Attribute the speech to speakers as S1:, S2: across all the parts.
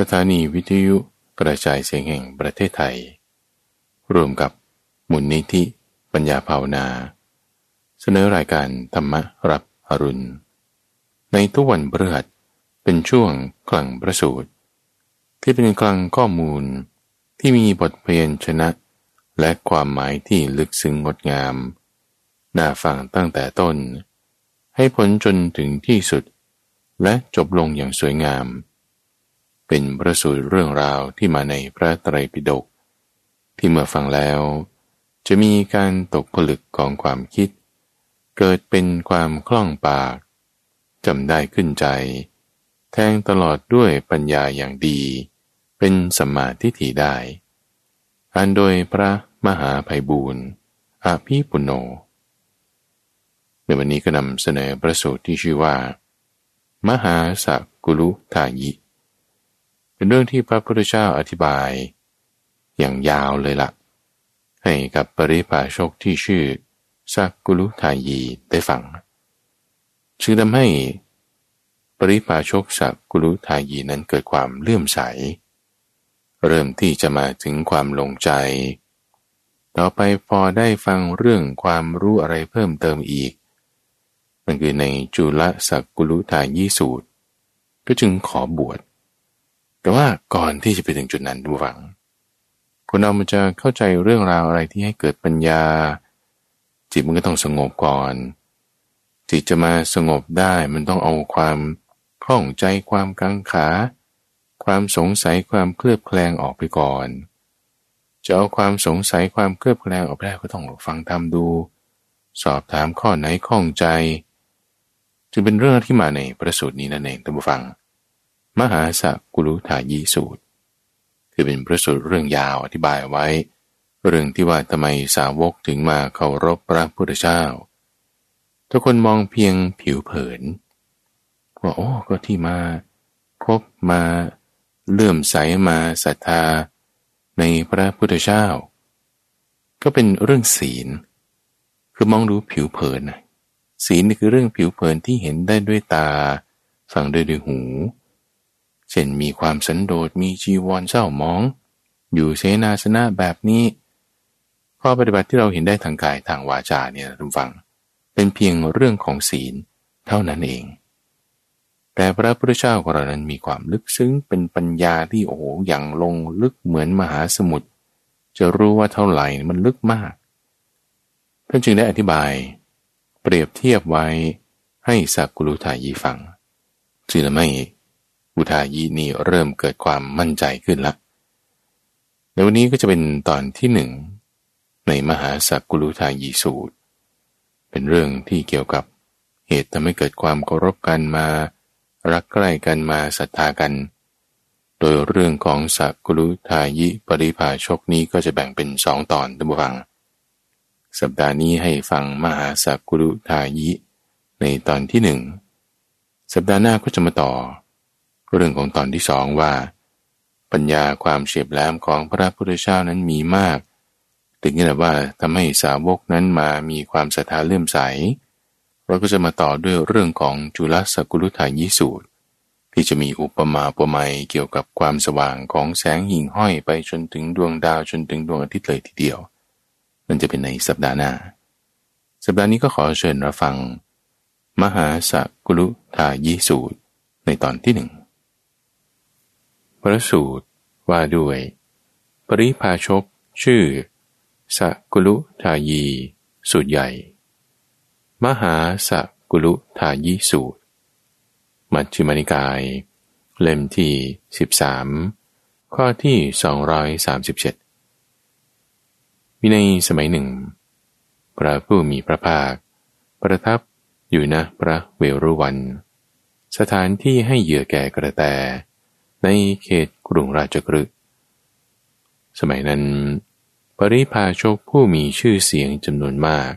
S1: สถานีวิทยุกระจายเสียงแห่งประเทศไทย รวมกับมุนนิธิปัญญาภาวนา เสนอรายการธรรมรับอรุณ ในทุกวันพฤหัสเป็นช่วงกลังประสูตร ที่เป็นกลางข้อมูลที่มีบทเพลงชนะ และความหมายที่ลึกซึ้งงดงาม น่าฟังตั้งแต่ต้น ให้ผลจนถึงที่สุด และจบลงอย่างสวยงาม เป็นประสูตรเรื่องราวที่มาในพระไตรปิฎกที่เมื่อฟังแล้ว จะมีการตกผลึกของความคิด เกิดเป็นความคล่องปากจำได้ขึ้นใจ แทงตลอดด้วยปัญญาอย่างดี เป็นสัมมาทิฏฐิได้อันโดยพระมหาภัยบูรณ์อาภีปุโญในวันนี้ก็นำเสนอประสูตรที่ชื่อว่า มหาสักกุลุทายิ เป็นเรื่องที่พระพุทธเจ้าอธิบาย อย่างยาวเลยละ่ะ ให้กับปริพาชกที่ชื่อสักกุลุทายีได้ฟังจึงทำให้ ปริพาชกสักกุลุทายีนั้นเกิดความเลื่อมใส เริ่มที่จะมาถึงความลงใจ ต่อไปพอได้ฟังเรื่องความรู้อะไรเพิ่มเติมอีกมันคือในจุลสักกุลุทายีสูตร ก็จึงขอบวช แต่ว่าก่อนที่จะไปถึงจุดนั้นดูฟัง คนเรามันจะเข้าใจเรื่องราวอะไรที่ให้เกิดปัญญา จิตมันก็ต้องสงบก่อน จิตจะมาสงบได้มันต้องเอาความคล่องใจความกังขา ความสงสัยความเคลือบแคลงออกไปก่อน จะเอาความสงสัยความเคลือบแคลงออกไปได้ก็ต้องฟังทำดู สอบถามข้อไหนข้องใจ จึงเป็นเรื่องที่มาในประสูตรนี้นั่นเองท่านผู้ฟัง มหาสักกุลุทายีสูตร คือเป็นพระสูตรเรื่องยาวอธิบายไว้ เรื่องที่ว่าทำไมสาวกถึงมาเคารพพระพุทธเจ้าทุกคนมองเพียงผิวเผินว่าโอ้ก็ที่มาคบมาเลื่อมใสมาศรัทธา ในพระพุทธเจ้า ก็เป็นเรื่องศีล คือมองดูผิวเผินศีลนี่คือเรื่องผิวเผินที่เห็นได้ด้วยตา ฟังได้ด้วยหู ช่นมีความสันโดษมีจีวรเศร้ามอง อยู่เสนาสนะแบบนี้ ข้อปฏิบัติที่เราเห็นได้ทางกายทางวาจาเนี่ยทุกฝัง เป็นเพียงเรื่องของศีลเท่านั้นเอง แต่พระพุทธเจ้าของเรานั้นมีความลึกซึ้งเป็นปัญญาที่โอ้โหอย่างลงลึกเหมือนมหาสมุทรจะรู้ว่าเท่าไหร่มันลึกมากท่านจึงได้อธิบาย เปรียบเทียบไว้ให้สักกุลุทายีฟังจึงไม่ อุทายีนี่เริ่มเกิดความมั่นใจขึ้นละในวันนี้ก็จะเป็นตอนที่หนึ่งในมหาสักกุลุทายีสูตร เป็นเรื่องที่เกี่ยวกับเหตุทำให้เกิดความเคารพกันมา รักใกล้กันมาศรัทธากัน โดยเรื่องของสักกุลุทายิปริภาชกนี้ก็จะแบ่งเป็นสองตอนท่านผู้ฟัง สัปดาห์นี้ให้ฟังมหาสักกุลุทายิในตอนที่หนึ่งสัปดาห์หน้าก็จะมาต่อ เรื่องของตอนที่สองว่า ปัญญาความเฉียบแหลมของพระพุทธเจ้านั้นมีมาก ถึงขนาดว่าทำให้สาวกนั้นมามีความศรัทธาเลื่อมใส เราก็จะมาต่อด้วยเรื่องของจุลสกุลุทายิสูตร ที่จะมีอุปมาอุปไมยเกี่ยวกับความสว่างของแสงหิ่งห้อยไปจนถึงดวงดาวจนถึงดวงอาทิตย์เลยทีเดียว มันจะเป็นในสัปดาห์หน้า สัปดาห์นี้ก็ขอเชิญรับฟัง มหาสกุลุทายิสูตร ในตอนที่หนึ่ง ระสูตรว่าด้วย ปริพาชกชื่อ สกุลุทายี สูตรใหญ่ มหาสกุลุทายีสูตร มัชฌิมานิกาย เล่มที่ 13 ข้อที่ 237 มีในสมัยหนึ่ง พระผู้มีพระภาค ประทับอยู่นะพระเวรุวัน สถานที่ให้เหยื่อแก่กระแต ในเขตกรุงราชกฤห์สมัยนั้น ปริพาชกผู้มีชื่อเสียงจำนวนมาก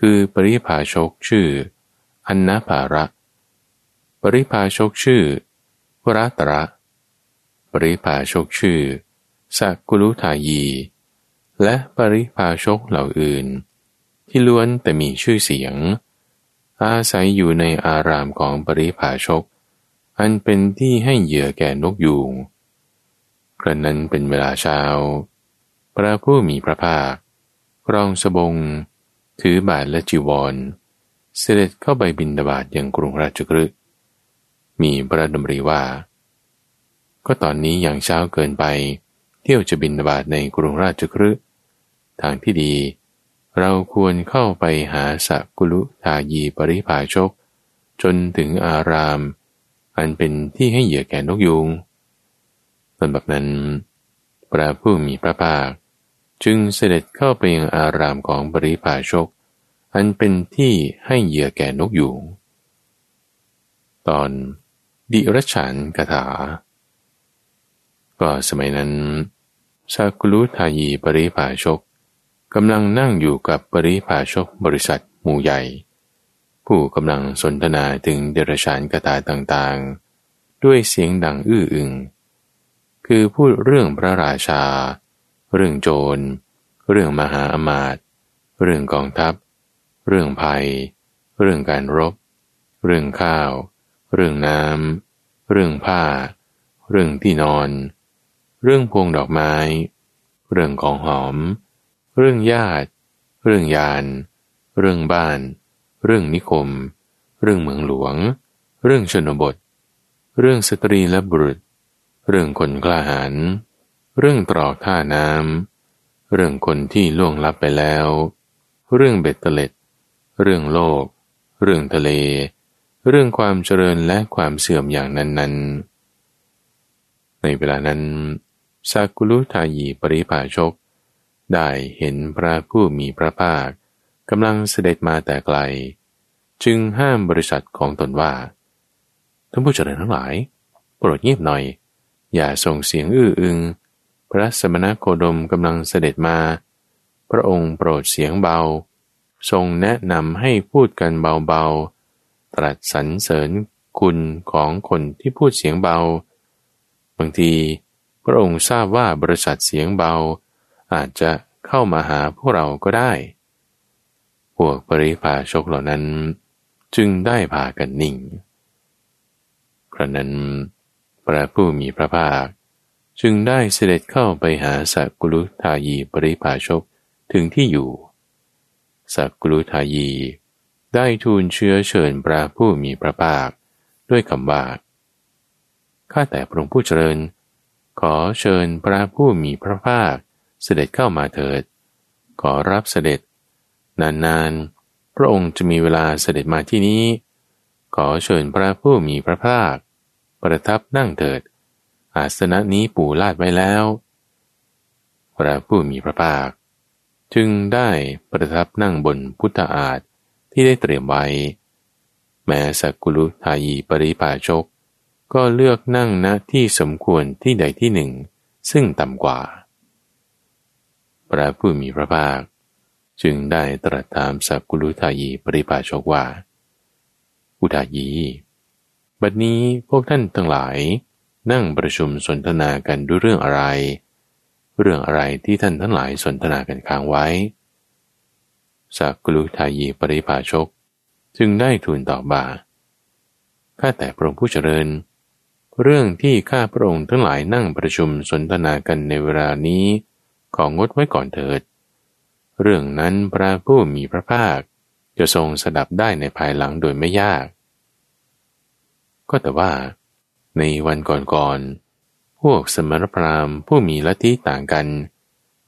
S1: คือปริพาชกชื่อ อันนาภาระ ปริพาชกชื่อวรัตระ ปริพาชกชื่อสักุลุทายี และปริพาชกเหล่าอื่น ที่ล้วนแต่มีชื่อเสียง อาศัยอยู่ในอารามของปริพาชก อันเป็นที่ให้เหยื่อแก่นกยูงกระนั้นเป็นเวลาเช้า พระผู้มีพระภาครองสบง ถือบาทและจีวร เสด็จเข้าไปบินดาบาดยังกรุงราชกฤห์มีพระดำริว่า ก็ตอนนี้อย่างเช้าเกินไป เที่ยวจะบินดาบาดในกรุงราชกฤห์ทางที่ดี เราควรเข้าไปหาสักุลุทายีปริภาชก จนถึงอาราม อันเป็นที่ให้เหยื่อแก่นกยูงตอนแบบนั้น พระผู้มีพระภาค จึงเสด็จเข้าไปยังอารามของปริภาชก อันเป็นที่ให้เหยื่อแก่นกยูงตอนดิรฉันกถา ก็สมัยนั้นชากุลุทายีปริภาชกกำลังนั่งอยู่กับปริภาชกบริษัทหมู่ใหญ่ ผู้กำลังสนทนาถึงเดรัจฉานกถาต่างๆ ด้วยเสียงดังอื้ออึง คือพูดเรื่องพระราชา เรื่องโจร เรื่องมหาอมาตย์เรื่องกองทัพ เรื่องภัย เรื่องการรบ เรื่องข้าว เรื่องน้ำ เรื่องผ้า เรื่องที่นอน เรื่องพวงดอกไม้ เรื่องของหอม เรื่องญาติ เรื่องยาน เรื่องบ้าน เรื่องนิคม เรื่องเมืองหลวง เรื่องชนบท เรื่องสตรีและบุรุษ เรื่องคนกล้าหาญเรื่องตรอกท่าน้ำเรื่องคนที่ล่วงลับไปแล้ว เรื่องเบ็ดเตล็ด เรื่องโลก เรื่องทะเล เรื่องความเจริญและความเสื่อมอย่างนั้น ๆ ในเวลานั้นสากุลุทายีปริภาชก ได้เห็นพระผู้มีพระภาค กำลังเสด็จมาแต่ไกล จึงห้ามบริษัทของตนว่าท่านผู้เจริญทั้งหลาย โปรดเงียบหน่อย อย่าส่งเสียงอื้ออึง พระสมณโคดมกำลังเสด็จมา พระองค์โปรดเสียงเบา ทรงแนะนำให้พูดกันเบาๆ ตรัสสรรเสริญคุณของคนที่พูดเสียงเบา บางทีพระองค์ทราบว่าบริษัทเสียงเบา อาจจะเข้ามาหาพวกเราก็ได้ พวกปริพาชกเหล่านั้น จึงได้พากันนิ่งครั้นั้น พระผู้มีพระภาค จึงได้เสด็จเข้าไปหาสักุลุทายีปริภาชกถึงที่อยู่ สักุลุทายี ได้ทูลเชื้อเชิญพระผู้มีพระภาค ด้วยคำว่าข้าแต่พระองค์ผู้เจริญ ขอเชิญพระผู้มีพระภาค เสด็จเข้ามาเถิด ขอรับเสด็จ นานๆ พระองค์จะมีเวลาเสด็จมาที่นี้ ขอเชิญพระผู้มีพระภาค ประทับนั่งเถิด อาสนะนี้ปู่ลาดไว้แล้ว พระผู้มีพระภาค จึงได้ประทับนั่งบนพุทธอาฏที่ได้เตรียมไว้ แม้สักกุลุทายีปริปาชก ก็เลือกนั่งณที่สมควรที่ใดที่หนึ่ง ซึ่งต่ำกว่า พระผู้มีพระภาค จึงได้ตรัสถามสักกุลุทายีปริปาชกว่าอุทายี บัดนี้พวกท่านทั้งหลาย นั่งประชุมสนทนากันด้วยเรื่องอะไร เรื่องอะไรที่ท่านทั้งหลายสนทนากันค้างไว้สักกลุทายีปริภาชก จึงได้ทูลตอบบาข้าแต่พระองค์ผู้เจริญ เรื่องที่ข้าพระองค์ทั้งหลายนั่งประชุมสนทนากันในเวลานี้ของงดไว้ก่อนเถิด เรื่องนั้นพระผู้มีพระภาคจะทรงสดับได้ในภายหลังโดยไม่ยาก ก็แต่ว่า ในวันก่อนๆ พวกสมรพราหมณ์ผู้มีลัทธิต่างกัน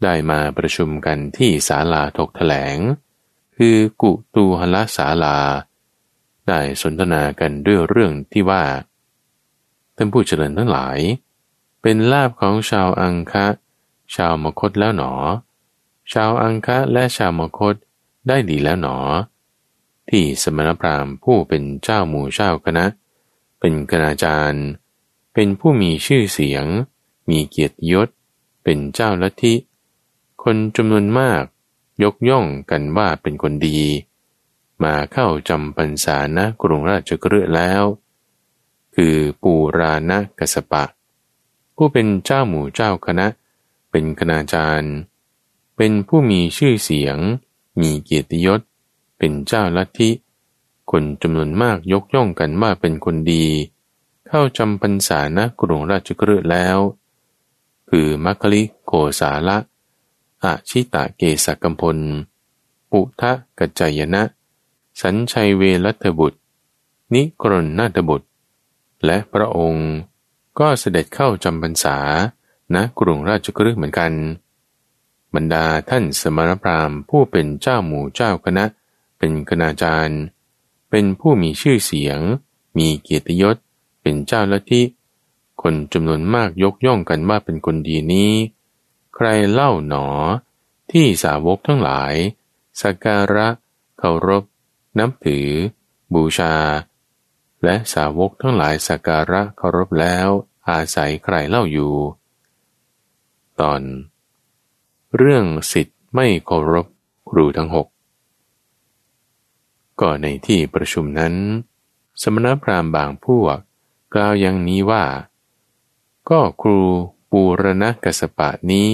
S1: ได้มาประชุมกันที่ศาลาถกแถลง คือกุตูหละศาลา ได้สนทนากันด้วยเรื่องที่ว่าท่านผู้เจริญทั้งหลาย เป็นลาบของชาวอังคะ ชาวมคตแล้วหนอ ชาวอังคะและชาวมคตได้ดีแล้วหนอ ที่สมณพราหมณ์ผู้เป็นเจ้าหมู่เจ้าคณะ เป็นคณาจารย์ เป็นผู้มีชื่อเสียง มีเกียรติยศ เป็นเจ้าลัทธิ คนจำนวนมากยกย่องกันว่าเป็นคนดี มาเข้าจำพรรษาณกรุงราชกฤห์แล้ว คือปูราณกสปะ ผู้เป็นเจ้าหมู่เจ้าคณะ เป็นคณาจารย์ เป็นผู้มีชื่อเสียง มีเกียรติยศ เป็นเจ้าลัทธิ คนจำนวนมากยกย่องกันว่าเป็นคนดี เข้าจำพรรษาณกรุงราชกฤห์แล้ว คือมัคคลิโกสาละอาชิตะเกสกัมพล ปุทะกัจจยนะ สัญชัยเวรัตบุตร นิกรณนาถบุตร และพระองค์ก็เสด็จเข้าจำพรรษาณกรุงราชกฤห์เหมือนกัน บรรดาท่านสมณพราหมณ์ผู้เป็นเจ้าหมู่เจ้าคณะ เป็นคณาจารย์ เป็นผู้มีชื่อเสียง มีเกียรติยศ เป็นเจ้าละที่คนจำนวนมากยกย่องกันว่าเป็นคนดีนี้ ใครเล่าหนอ ที่สาวกทั้งหลาย สักการะ เคารพ นับถือ บูชา และสาวกทั้งหลายสักการะเคารพแล้ว อาศัยใครเล่าอยู่ ตอน เรื่องสิทธิ์ไม่เคารพครูทั้งหกก็ในที่ประชุมนั้น สมณพราหมณ์บางพวกกล่าวอย่างนี้ว่า ก็ครูปูรณกสปะนี้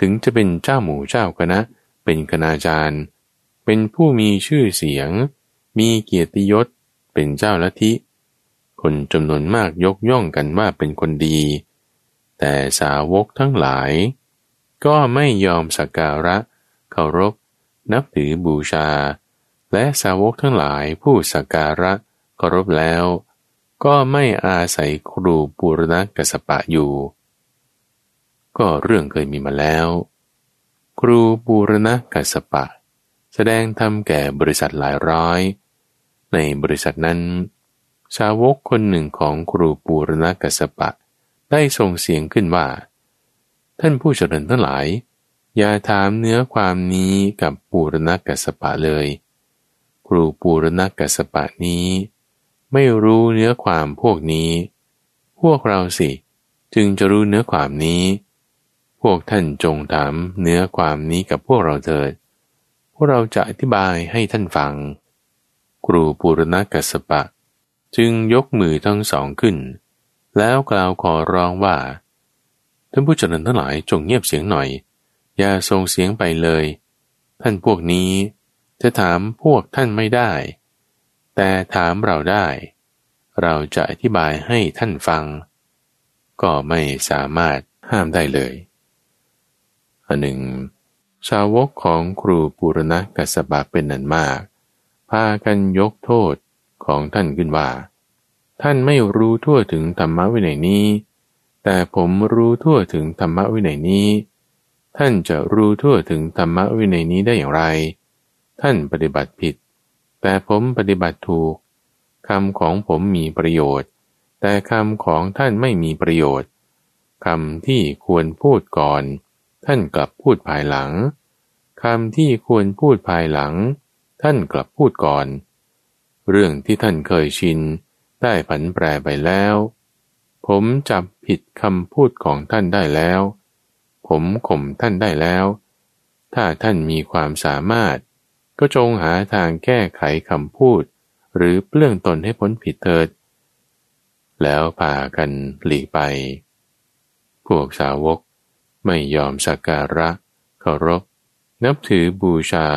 S1: ถึงจะเป็นเจ้าหมู่เจ้าคณะ เป็นคณาจารย์ เป็นผู้มีชื่อเสียง มีเกียรติยศ เป็นเจ้าลัทธิคนจำนวนมากยกย่องกันว่าเป็นคนดี แต่สาวกทั้งหลาย ก็ไม่ยอมสักการะ เคารพ นับถือบูชา และสาวกทั้งหลายผู้สักการะเคารพแล้ว ก็ไม่อาศัยครูปุรณกัสปะอยู่ ก็เรื่องเคยมีมาแล้ว ครูปุรณกัสปะ แสดงทำแก่บริษัทหลายร้อย ในบริษัทนั้น สาวกคนหนึ่งของครูปูรณกัสปะ ได้ส่งเสียงขึ้นว่า ท่านผู้เจริญทั้งหลาย อย่าถามเนื้อความนี้กับปูรณกัสปะเลย ครูปูรณกัสปะนี้ ไม่รู้เนื้อความพวกนี้ พวกเราสิจึงจะรู้เนื้อความนี้ พวกท่านจงถามเนื้อความนี้กับพวกเราเถิด พวกเราจะอธิบายให้ท่านฟัง ครูปูรณกัสปะ จึงยกมือทั้งสองขึ้น แล้วกล่าวขอร้องว่า ท่านผู้เจริญทั้งหลายจงเงียบเสียงหน่อย อย่าส่งเสียงไปเลย ท่านพวกนี้จะถามพวกท่านไม่ได้ แต่ถามเราได้ เราจะอธิบายให้ท่านฟัง ก็ไม่สามารถห้ามได้เลยอันหนึ่ง ชาวกของครูปุรณะกัสบะเป็นนันมาก พากันยกโทษของท่านขึ้นว่า ท่านไม่รู้ทั่วถึงธรรมะวินัยนี้ แต่ผมรู้ทั่วถึงธรรมะวินัยนี้ ท่านจะรู้ทั่วถึงธรรมะวินัยนี้ได้อย่างไร ท่านปฏิบัติผิด แต่ผมปฏิบัติถูกคำของผมมีประโยชน์ แต่คำของท่านไม่มีประโยชน์คำที่ควรพูดก่อน ท่านกลับพูดภายหลังคำที่ควรพูดภายหลัง ท่านกลับพูดก่อน เรื่องที่ท่านเคยชิน ได้ผันแปรไปแล้ว ผมจับผิดคำพูดของท่านได้แล้ว ผมข่มท่านได้แล้ว ถ้าท่านมีความสามารถ ก็จงหาทางแก้ไขคำพูด หรือเปลื้องตนให้พ้นผิดเถิด แล้วพากันหลีกไป พวกสาวกไม่ยอมสักการะเคารพ นับถือบูชา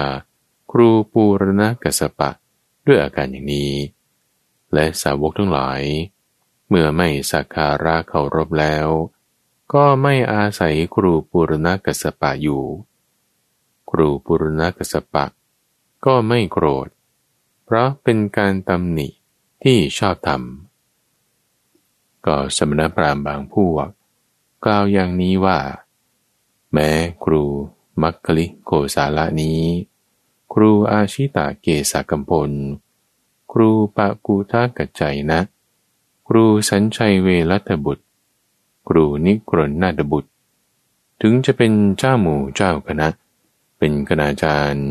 S1: ครูปูรณกัสปะด้วยอาการอย่างนี้ และสาวกทั้งหลาย เมื่อไม่สักการะเคารพแล้ว ก็ไม่อาศัยครูปุรณกัสปะอยู่ ครูปุรณกัสปะ ก็ไม่โกรธ เพราะเป็นการตำหนิที่ชอบทำก็สมณพราหมณ์บางพวก กล่าวอย่างนี้ว่า แม้ครูมัคคลิโกสาละนี้ ครูอาชิตาเกษกัมพล ครูปะกูทากัจใจนะ รูสัญชัยเวรัตบุตร ครูนิกรณนาฏบุตร ถึงจะเป็นเจ้าหมู่เจ้าคณะ เป็นคณาจารย์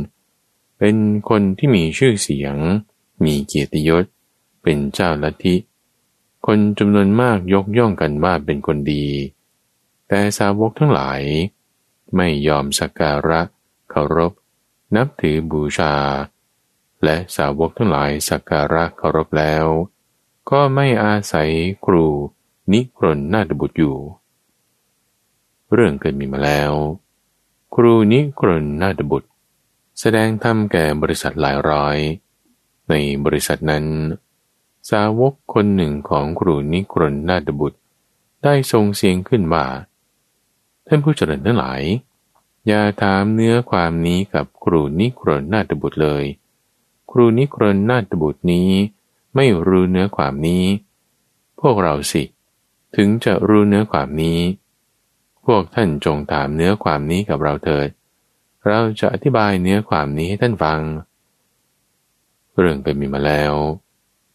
S1: เป็นคนที่มีชื่อเสียง มีเกียรติยศ เป็นเจ้าลัทธิ คนจำนวนมากยกย่องกันว่าเป็นคนดี แต่สาวกทั้งหลาย ไม่ยอมสักการะ เคารพ นับถือบูชา และสาวกทั้งหลายสักการะเคารพแล้ว ก็ไม่อาศัยครูนิครนนาฏบุตรอยู่ เรื่องเกิดมีมาแล้ว ครูนิครนนาฏบุตร แสดงธรรมแก่บริษัทหลายร้อย ในบริษัทนั้น สาวกคนหนึ่งของครูนิกรนนาตบุตร ได้ทรงเสียงขึ้นว่า ท่านผู้เจริญทั้งหลาย อย่าถามเนื้อความนี้กับครูนิกรนนาตบุตรเลย ครูนิกรนนาตบุตรนี้ ไม่รู้เนื้อความนี้ พวกเราสิ ถึงจะรู้เนื้อความนี้ พวกท่านจงถามเนื้อความนี้กับเราเถิด เราจะอธิบายเนื้อความนี้ให้ท่านฟัง เรื่องเป็นมีมาแล้ว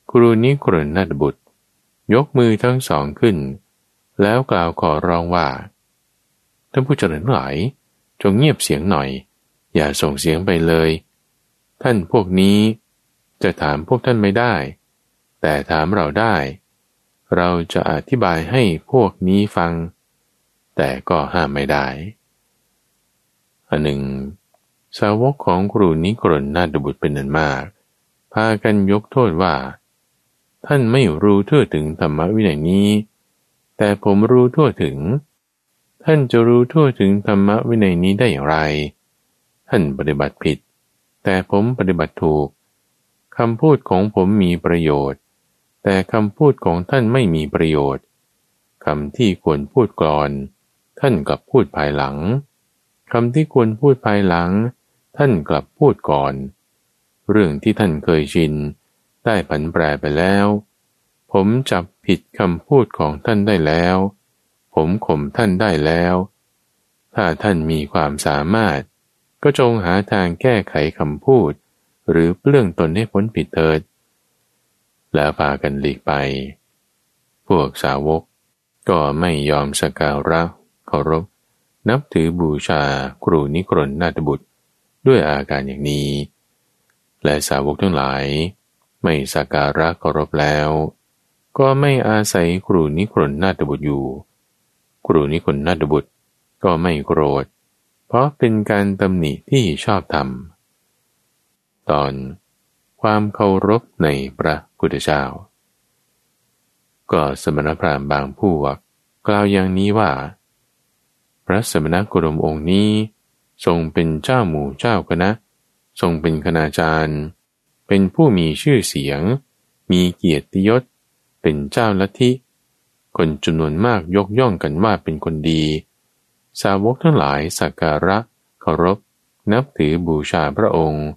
S1: ครูนิกรนาตบุตร ยกมือทั้งสองขึ้น แล้วกล่าวขอร้องว่าท่านผู้เจริญหลายจงเงียบเสียงหน่อย อย่าส่งเสียงไปเลย ท่านพวกนี้จะถามพวกท่านไม่ได้ แต่ถามเราได้ เราจะอธิบายให้พวกนี้ฟัง แต่ก็ห้ามไม่ได้อันหนึ่ง สาวกของครูนิกรนาตบุตรเป็นนันมาก พากันยกโทษว่า ท่านไม่รู้ทั่วถึงธรรมวินัยนี้ แต่ผมรู้ทั่วถึง ท่านจะรู้ทั่วถึงธรรมวินัยนี้ได้อย่างไร ท่านปฏิบัติผิด แต่ผมปฏิบัติถูกคำพูดของผมมีประโยชน์ แต่คำพูดของท่านไม่มีประโยชน์คำที่ควรพูดก่อน ท่านกลับพูดภายหลังคำที่ควรพูดภายหลัง ท่านกลับพูดก่อน เรื่องที่ท่านเคยชิน ได้ผันแปรไปแล้ว ผมจับผิดคำพูดของท่านได้แล้ว ผมข่มท่านได้แล้ว ถ้าท่านมีความสามารถ ก็จงหาทางแก้ไขคำพูด หรือเปลื้องตนให้พ้นผิดเถิด แล้วพากันหลีกไป พวกสาวกก็ไม่ยอมสการะเคารพ นับถือบูชาครูนิกรนนาตบุตรด้วยอาการอย่างนี้ และสาวกทั้งหลาย ไม่สักการะเคารพแล้ว ก็ไม่อาศัยครูนิครนนาตบุตรอยู่ ครูนิครนนาตบุตรก็ไม่โกรธ เพราะเป็นการตำหนิที่ชอบธรรม ตอนความเคารพในพระ พุทธเจ้า ก็สมณพราหมณ์บางผู้วกกล่าวอย่างนี้ว่า พระสมณโคดมองค์นี้ ทรงเป็นเจ้าหมู่เจ้าคณะ ทรงเป็นคณาจารย์ เป็นผู้มีชื่อเสียง มีเกียรติยศ เป็นเจ้าลัทธิคนจำนวนมากยกย่องกันว่าเป็นคนดี สาวกทั้งหลายสักการะเคารพ นับถือบูชาพระองค์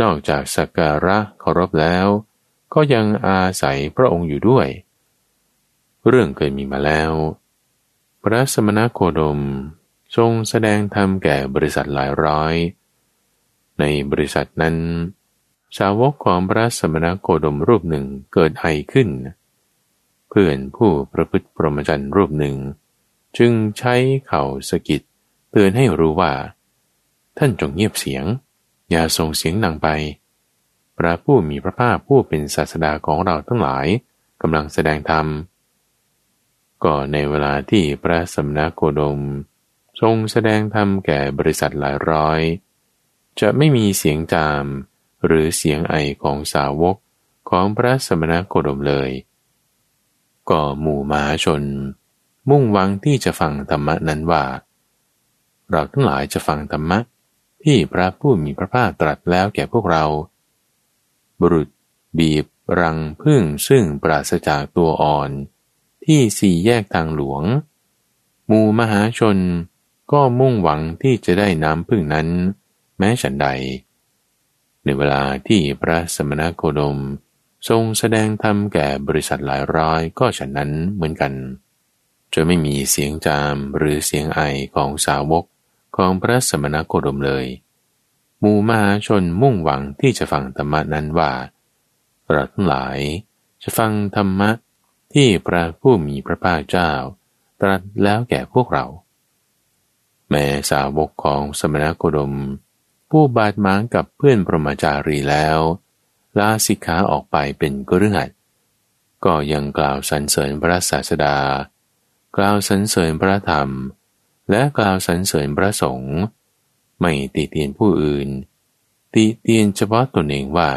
S1: นอกจากสักการะเคารพแล้ว ก็ยังอาศัยพระองค์อยู่ด้วย เรื่องเคยมีมาแล้ว พระสมณโคดมทรงแสดงธรรมแก่บริษัทหลายร้อย ในบริษัทนั้น สาวกของพระสมณโคดมรูปหนึ่งเกิดไอขึ้น เพื่อนผู้ประพฤติปรมจันทร์รูปหนึ่ง จึงใช้เข่าสกิดเตือนให้รู้ว่า ท่านจงเงียบเสียง อย่าส่งเสียงดังไป พระผู้มีพระภาคผู้เป็นศาสดาของเราทั้งหลายกำลังแสดงธรรมก็ในเวลาที่พระสมณโคดม ทรงแสดงธรรมแก่บริษัทหลายร้อย จะไม่มีเสียงจาม หรือเสียงไอของสาวกของพระสมณโคดมเลย ก็หมู่มหาชน มุ่งหวังที่จะฟังธรรมนั้นว่า เราทั้งหลายจะฟังธรรมะที่พระผู้มีพระภาคตรัสแล้วแก่พวกเรา บุรุษ บีบ รังพึ่งซึ่งปราศจากตัวอ่อน ที่สี่แยกทางหลวง หมู่มหาชนก็มุ่งหวังที่จะได้น้ำพึ่งนั้น แม้ฉันใด ในเวลาที่พระสมณโคดม ทรงแสดงธรรมแก่บริษัทหลายร้อยก็ฉันนั้นเหมือนกันจะไม่มีเสียงจามหรือเสียงไอของสาวกของพระสมณโคดมเลย หมู่มหาชนมุ่งหวังที่จะฟังธรรมนั้นว่าเราทั้งหลายจะฟังธรรมะที่พระผู้มีพระภาคเจ้า ตรัสแล้วแก่พวกเรา แม้สาวกของสมณโคดม ผู้บาดหมางกับเพื่อนพรหมจารีแล้วลาสิกขาออกไปเป็นกฤหัสก็ยังกล่าวสรรเสริญพระศาสดา กล่าวสรรเสริญพระธรรม และกล่าวสรรเสริญพระสงฆ์ ไม่ติเตียนผู้อื่นติเตียนเฉพาะตนเองว่า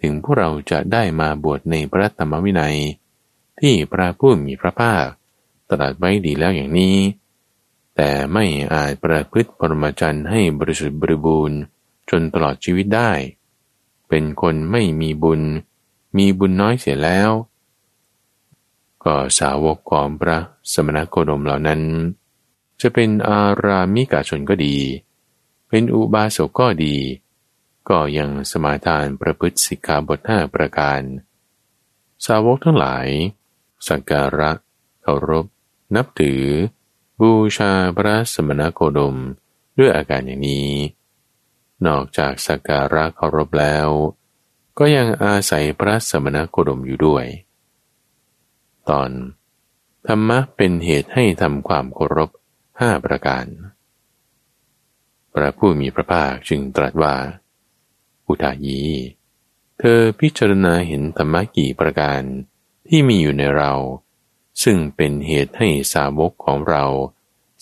S1: ถึงพวกเราจะได้มาบวชในพระธรรมวินัย ที่พระผู้มีพระภาคตรัสไว้ดีแล้วอย่างนี้ แต่ไม่อาจประพฤติปรมาจันให้บริสุทธิ์บริบูรณ์จนตลอดชีวิตได้ เป็นคนไม่มีบุญ มีบุญน้อยเสียแล้ว ก็สาวกของพระสมณโคดมเหล่านั้น จะเป็นอารามิกาชนก็ดี เป็นอุบาสกก็ดี ก็ยังสมาทานประพฤติสิกขาบทห้าประการ สาวกทั้งหลาย สักการะเคารพ นับถือ บูชาพระสมณโคดมด้วยอาการอย่างนี้ นอกจากสักการะเคารพแล้ว ก็ยังอาศัยพระสมณโคดมอยู่ด้วย ตอนธรรมะเป็นเหตุให้ทำความเคารพ ห้าประการ พระผู้มีพระภาคจึงตรัสว่า อุทายี เธอพิจารณาเห็นธรรมะกี่ประการที่มีอยู่ในเรา ซึ่งเป็นเหตุให้สาวกของเรา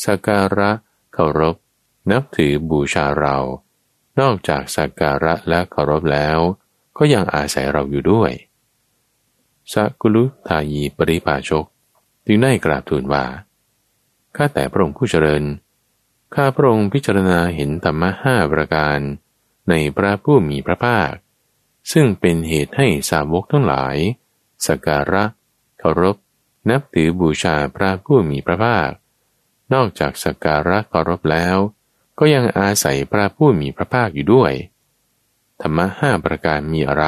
S1: สักการะเคารพ นับถือบูชาเรา นอกจากสักการะและเคารพแล้ว ก็ยังอาศัยเราอยู่ด้วยสักุลุทายีปริภาชกจึงได้กราบทูลว่า ข้าแต่พระองค์ผู้เจริญ ข้าพระองค์พิจารณาเห็นธรรมะห้าประการในพระผู้มีพระภาค ซึ่งเป็นเหตุให้สาวกทั้งหลาย สักการะ เคารพ นับถือบูชาพระผู้มีพระภาค นอกจากสักการะเคารพแล้ว ก็ยังอาศัยพระผู้มีพระภาคอยู่ด้วย ธรรมะห้าประการมีอะไร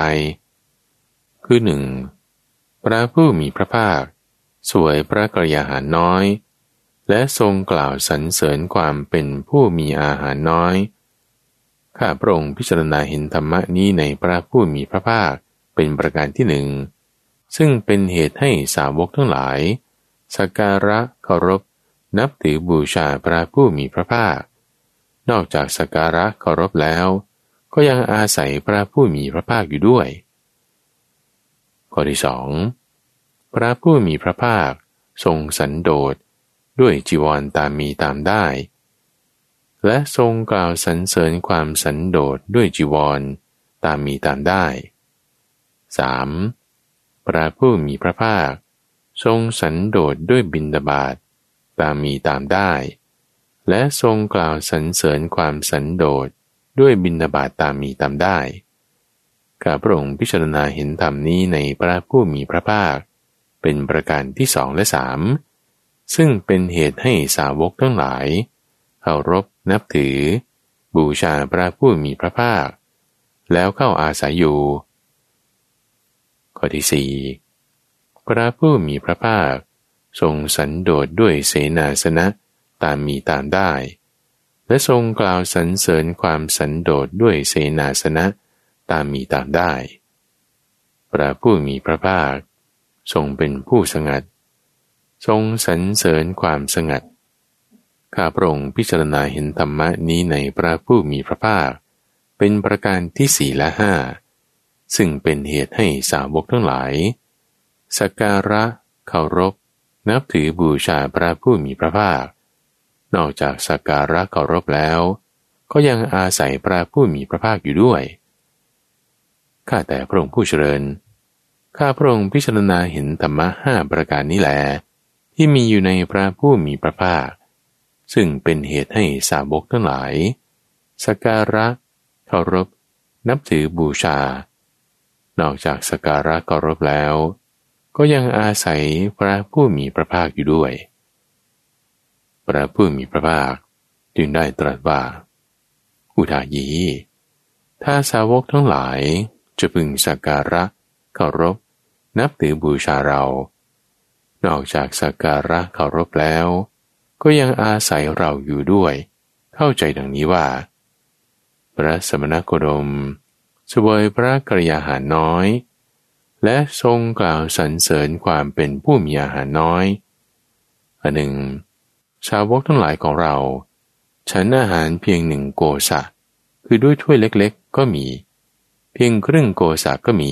S1: คือหนึ่งพระผู้มีพระภาค สวยพระกรยาหารน้อย และทรงกล่าวสรรเสริญความเป็นผู้มีอาหารน้อย ข้าพระองค์พิจารณาเห็นธรรมะนี้ในพระผู้มีพระภาคเป็นประการที่หนึ่ง ซึ่งเป็นเหตุให้สาวกทั้งหลาย สักการะเคารพ นับถือบูชาพระผู้มีพระภาค นอกจากสักการะเคารพแล้ว ก็ยังอาศัยพระผู้มีพระภาคอยู่ด้วย ข้อที่สองพระผู้มีพระภาคทรงสันโดษ ด้วยจีวรตามมีตามได้ และทรงกล่าวสรรเสริญความสันโดษด้วยจีวรตามมีตามได้ 3. พระผู้มีพระภาค ทรงสันโดษด้วยบินดาบาตตามมีตามได้ และทรงกล่าวสรรเสริญความสันโดษด้วยบินดาบาตตามมีตามได้ข้าพระองค์พิจารณาเห็นธรรมนี้ในพระผู้มีพระภาค เป็นประการที่สองและสาม ซึ่งเป็นเหตุให้สาวกทั้งหลายเคารพนับถือ บูชาพระผู้มีพระภาค แล้วเข้าอาศัยอยู่ข้อที่สี่พระผู้มีพระภาค ทรงสันโดษด้วยเสนาสนะตามมีตามได้ และทรงกล่าวสรรเสริญความสันโดษด้วยเสนาสนะตามมีตามได้ พระผู้มีพระภาค ทรงเป็นผู้สงัด ทรงสรรเสริญความสงัด ข้าพระองค์พิจารณาเห็นธรรมะนี้ในพระผู้มีพระภาค เป็นประการที่สี่และห้า ซึ่งเป็นเหตุให้สาวกทั้งหลาย สักการะเคารพ นับถือบูชาพระผู้มีพระภาค นอกจากสักการะเคารพแล้ว ก็ยังอาศัยพระผู้มีพระภาคอยู่ด้วย ข้าแต่พระองค์ผู้เจริญ ข้าพระองค์พิจารณาเห็นธรรมะห้าประการนี้แหล ที่มีอยู่ในพระผู้มีพระภาค ซึ่งเป็นเหตุให้สาวกทั้งหลาย สักการะเคารพ นับถือบูชา นอกจากสักการะเคารพแล้ว ก็ยังอาศัยพระผู้มีพระภาคอยู่ด้วย พระผู้มีพระภาคจึงได้ตรัสว่า อุทายี ถ้าสาวกทั้งหลายจะพึงสักการะเคารพ นับถือบูชาเรา นอกจากสักการะเคารพแล้ว ก็ยังอาศัยเราอยู่ด้วย เข้าใจดังนี้ว่า พระสมณโคดมสวยพระกรยาหารน้อย และทรงกล่าวสรรเสริญความเป็นผู้มีอาหารน้อยอันหนึ่ง ชาวกทั้งหลายของเรา ฉันอาหารเพียงหนึ่งโกสะ คือด้วยถ้วยเล็กๆ ก็มี เพียงครึ่งโกสะก็มี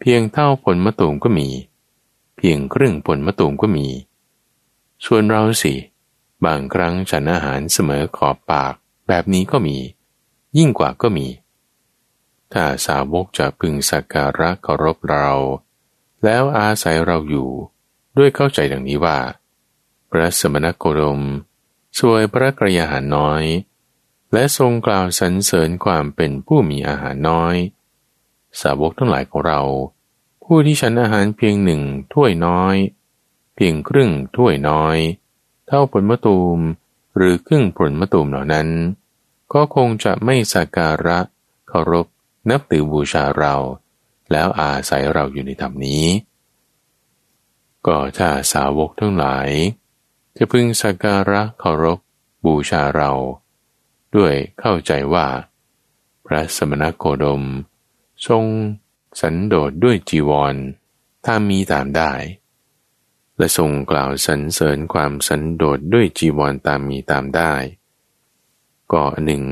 S1: เพียงเท่าผลมะตูมก็มี เพียงครึ่งผลมะตูมก็มี ส่วนเราสิ บางครั้งฉันอาหารเสมอขอบปากแบบนี้ก็มี ยิ่งกว่าก็มี ถ้าสาวกจะพึงสักการะเคารพเรา แล้วอาศัยเราอยู่ด้วยเข้าใจดังนี้ว่า พระสมณโคดมสวยพระกระยาหารน้อย และทรงกล่าวสรรเสริญความเป็นผู้มีอาหารน้อย สาวกทั้งหลายของเรา ผู้ที่ฉันอาหารเพียงหนึ่งถ้วยน้อย เพียงครึ่งถ้วยน้อย เท่าผลมะตูมหรือครึ่งผลมะตูมเหล่านั้น ก็คงจะไม่สักการะเคารพนับถือบูชาเรา แล้วอาศัยเราอยู่ในธรรมนี้ ก็ถ้าสาวกทั้งหลาย จะพึงสักการะเคารพบูชาเรา ด้วยเข้าใจว่า พระสมณโคดม ทรง สันโดษด้วยจีวร ถ้ามีตามได้ และทรงกล่าวสรรเสริญความสันโดษด้วยจีวรตามมีตามได้ ก็อันหนึ่ง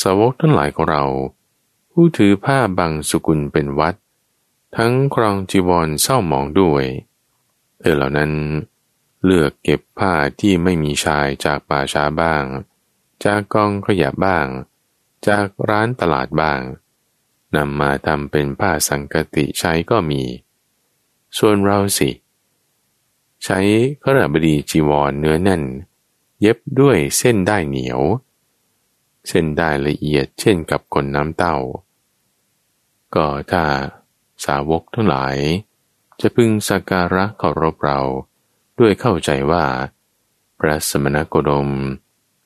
S1: สาวกทั้งหลายของเรา ผู้ถือผ้าบางสุกุลเป็นวัด ทั้งครองจีวรเศร้าหมองด้วยเธอเหล่านั้นเลือกเก็บผ้าที่ไม่มีชายจากป่าช้าบ้าง จากกองขยะบ้าง จากร้านตลาดบ้าง นำมาทำเป็นผ้าสังกติใช้ก็มี ส่วนเราสิ ใช้ขรบดีจีวรเนื้อแน่น เย็บด้วยเส้นได้เหนียว เส้นได้ละเอียดเช่นกับคนน้ำเต้า ก็ถ้าสาวกทั้งหลาย จะพึงสักการะเคารพเราด้วยเข้าใจว่า พระสมณโคดม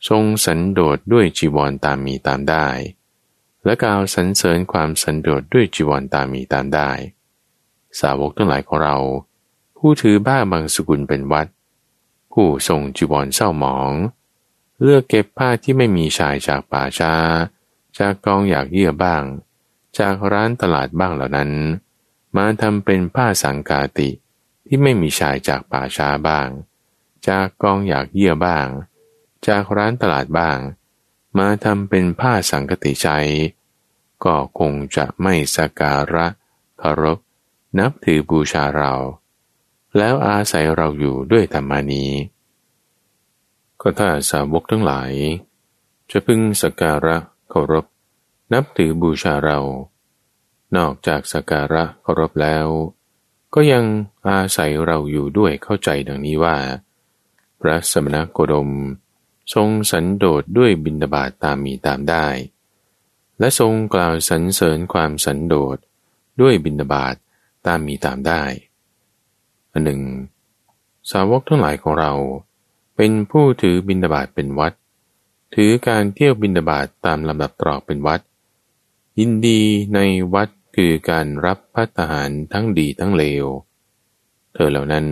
S1: ทรงสันโดษด้วยจีวรตามมีตามได้ และกล่าวสรรเสริญความสันโดษด้วยจีวรตามีตามได้ สาวกทั้งหลายของเรา ผู้ถือบ้าบางสกุลเป็นวัด ผู้ทรงจีวรเศร้าหมอง เลือกเก็บผ้าที่ไม่มีชายจากป่าชาจากกองอยากเยื่อบ้าง จากร้านตลาดบ้างเหล่านั้น มาทำเป็นผ้าสังกาติที่ไม่มีชายจากป่าชาบ้าง จากกองอยากเยี่ยบ้าง จากร้านตลาดบ้าง มาทำเป็นผ้าสังกติใจ ก็คงจะไม่สการะเคารพนับถือบูชาเรา แล้วอาศัยเราอยู่ด้วยธรรมานี้ ก็ถ้าสาวกทั้งหลาย จะพึงสการะเคารพ นับถือบูชาเรา นอกจากสการะเคารพแล้ว ก็ยังอาศัยเราอยู่ด้วยเข้าใจดังนี้ว่า พระสมณโคดม ทรงสันโดษด้วยบินาบาตตามมีตามได้ และทรงกล่าวสรรเสริญความสันโดษด้วยบินาบาตตามมีตามได้ อันหนึ่ง สาวกทั้งหลายของเรา เป็นผู้ถือบินาบาตเป็นวัด ถือการเที่ยวบินาบาตตามลำดับตรอกเป็นวัด ยินดีในวัดคือการรับพัฒหารทั้งดีทั้งเลว เธอเหล่านั้น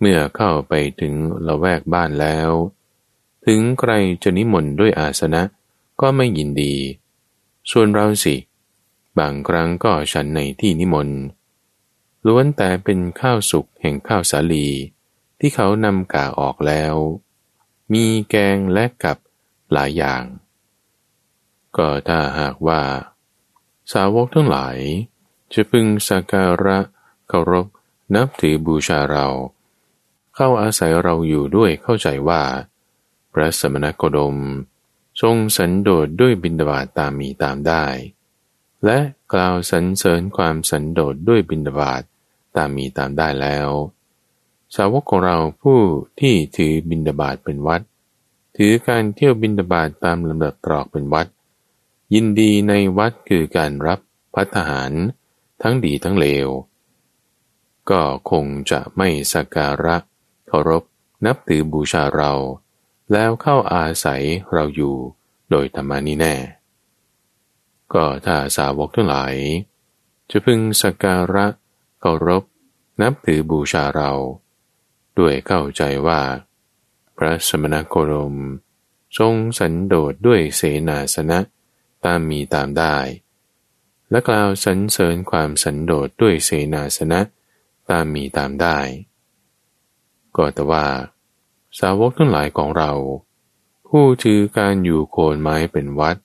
S1: เมื่อเข้าไปถึงละแวกบ้านแล้ว ถึงใครจะนิมนต์ด้วยอาสนะก็ไม่ยินดี ส่วนเราสิ บางครั้งก็ฉันในที่นิมนต์ล้วนแต่เป็นข้าวสุกแห่งข้าวสาลี ที่เขานำกาออกแล้ว มีแกงและกับหลายอย่าง ก็ถ้าหากว่า สาวกทั้งหลาย จะพึงสักการะเคารพนับถือบูชาเรา เข้าอาศัยเราอยู่ด้วยเข้าใจว่า ระสมณโคดม ทรงสันโดษด้วยบินดาบาตตามมีตามได้ และกล่าวสรรเสริญความสันโดษด้วยบินดาบาตตามมีตามได้แล้ว สาวกของเราผู้ที่ถือบินดาบาตเป็นวัด ถือการเที่ยวบินดาบาตตามลำดับตรอกเป็นวัด ยินดีในวัดคือการรับพัฒหารทั้งดีทั้งเลว ก็คงจะไม่สักการะเคารพนับถือบูชาเรา แล้วเข้าอาศัยเราอยู่โดยธรรมานี้แน่ ก็ถ้าสาวกทั้งหลาย จะพึงสักการะเคารพ นับถือบูชาเรา ด้วยเข้าใจว่า พระสมณโคดมทรงสันโดษด้วยเสนาสนะตามมีตามได้ และกล่าวสรรเสริญความสันโดษด้วยเสนาสนะตามมีตามได้ ก็แต่ว่า สาวกทั้งหลายของเรา ผู้ถือการอยู่โคนไม้เป็นวัด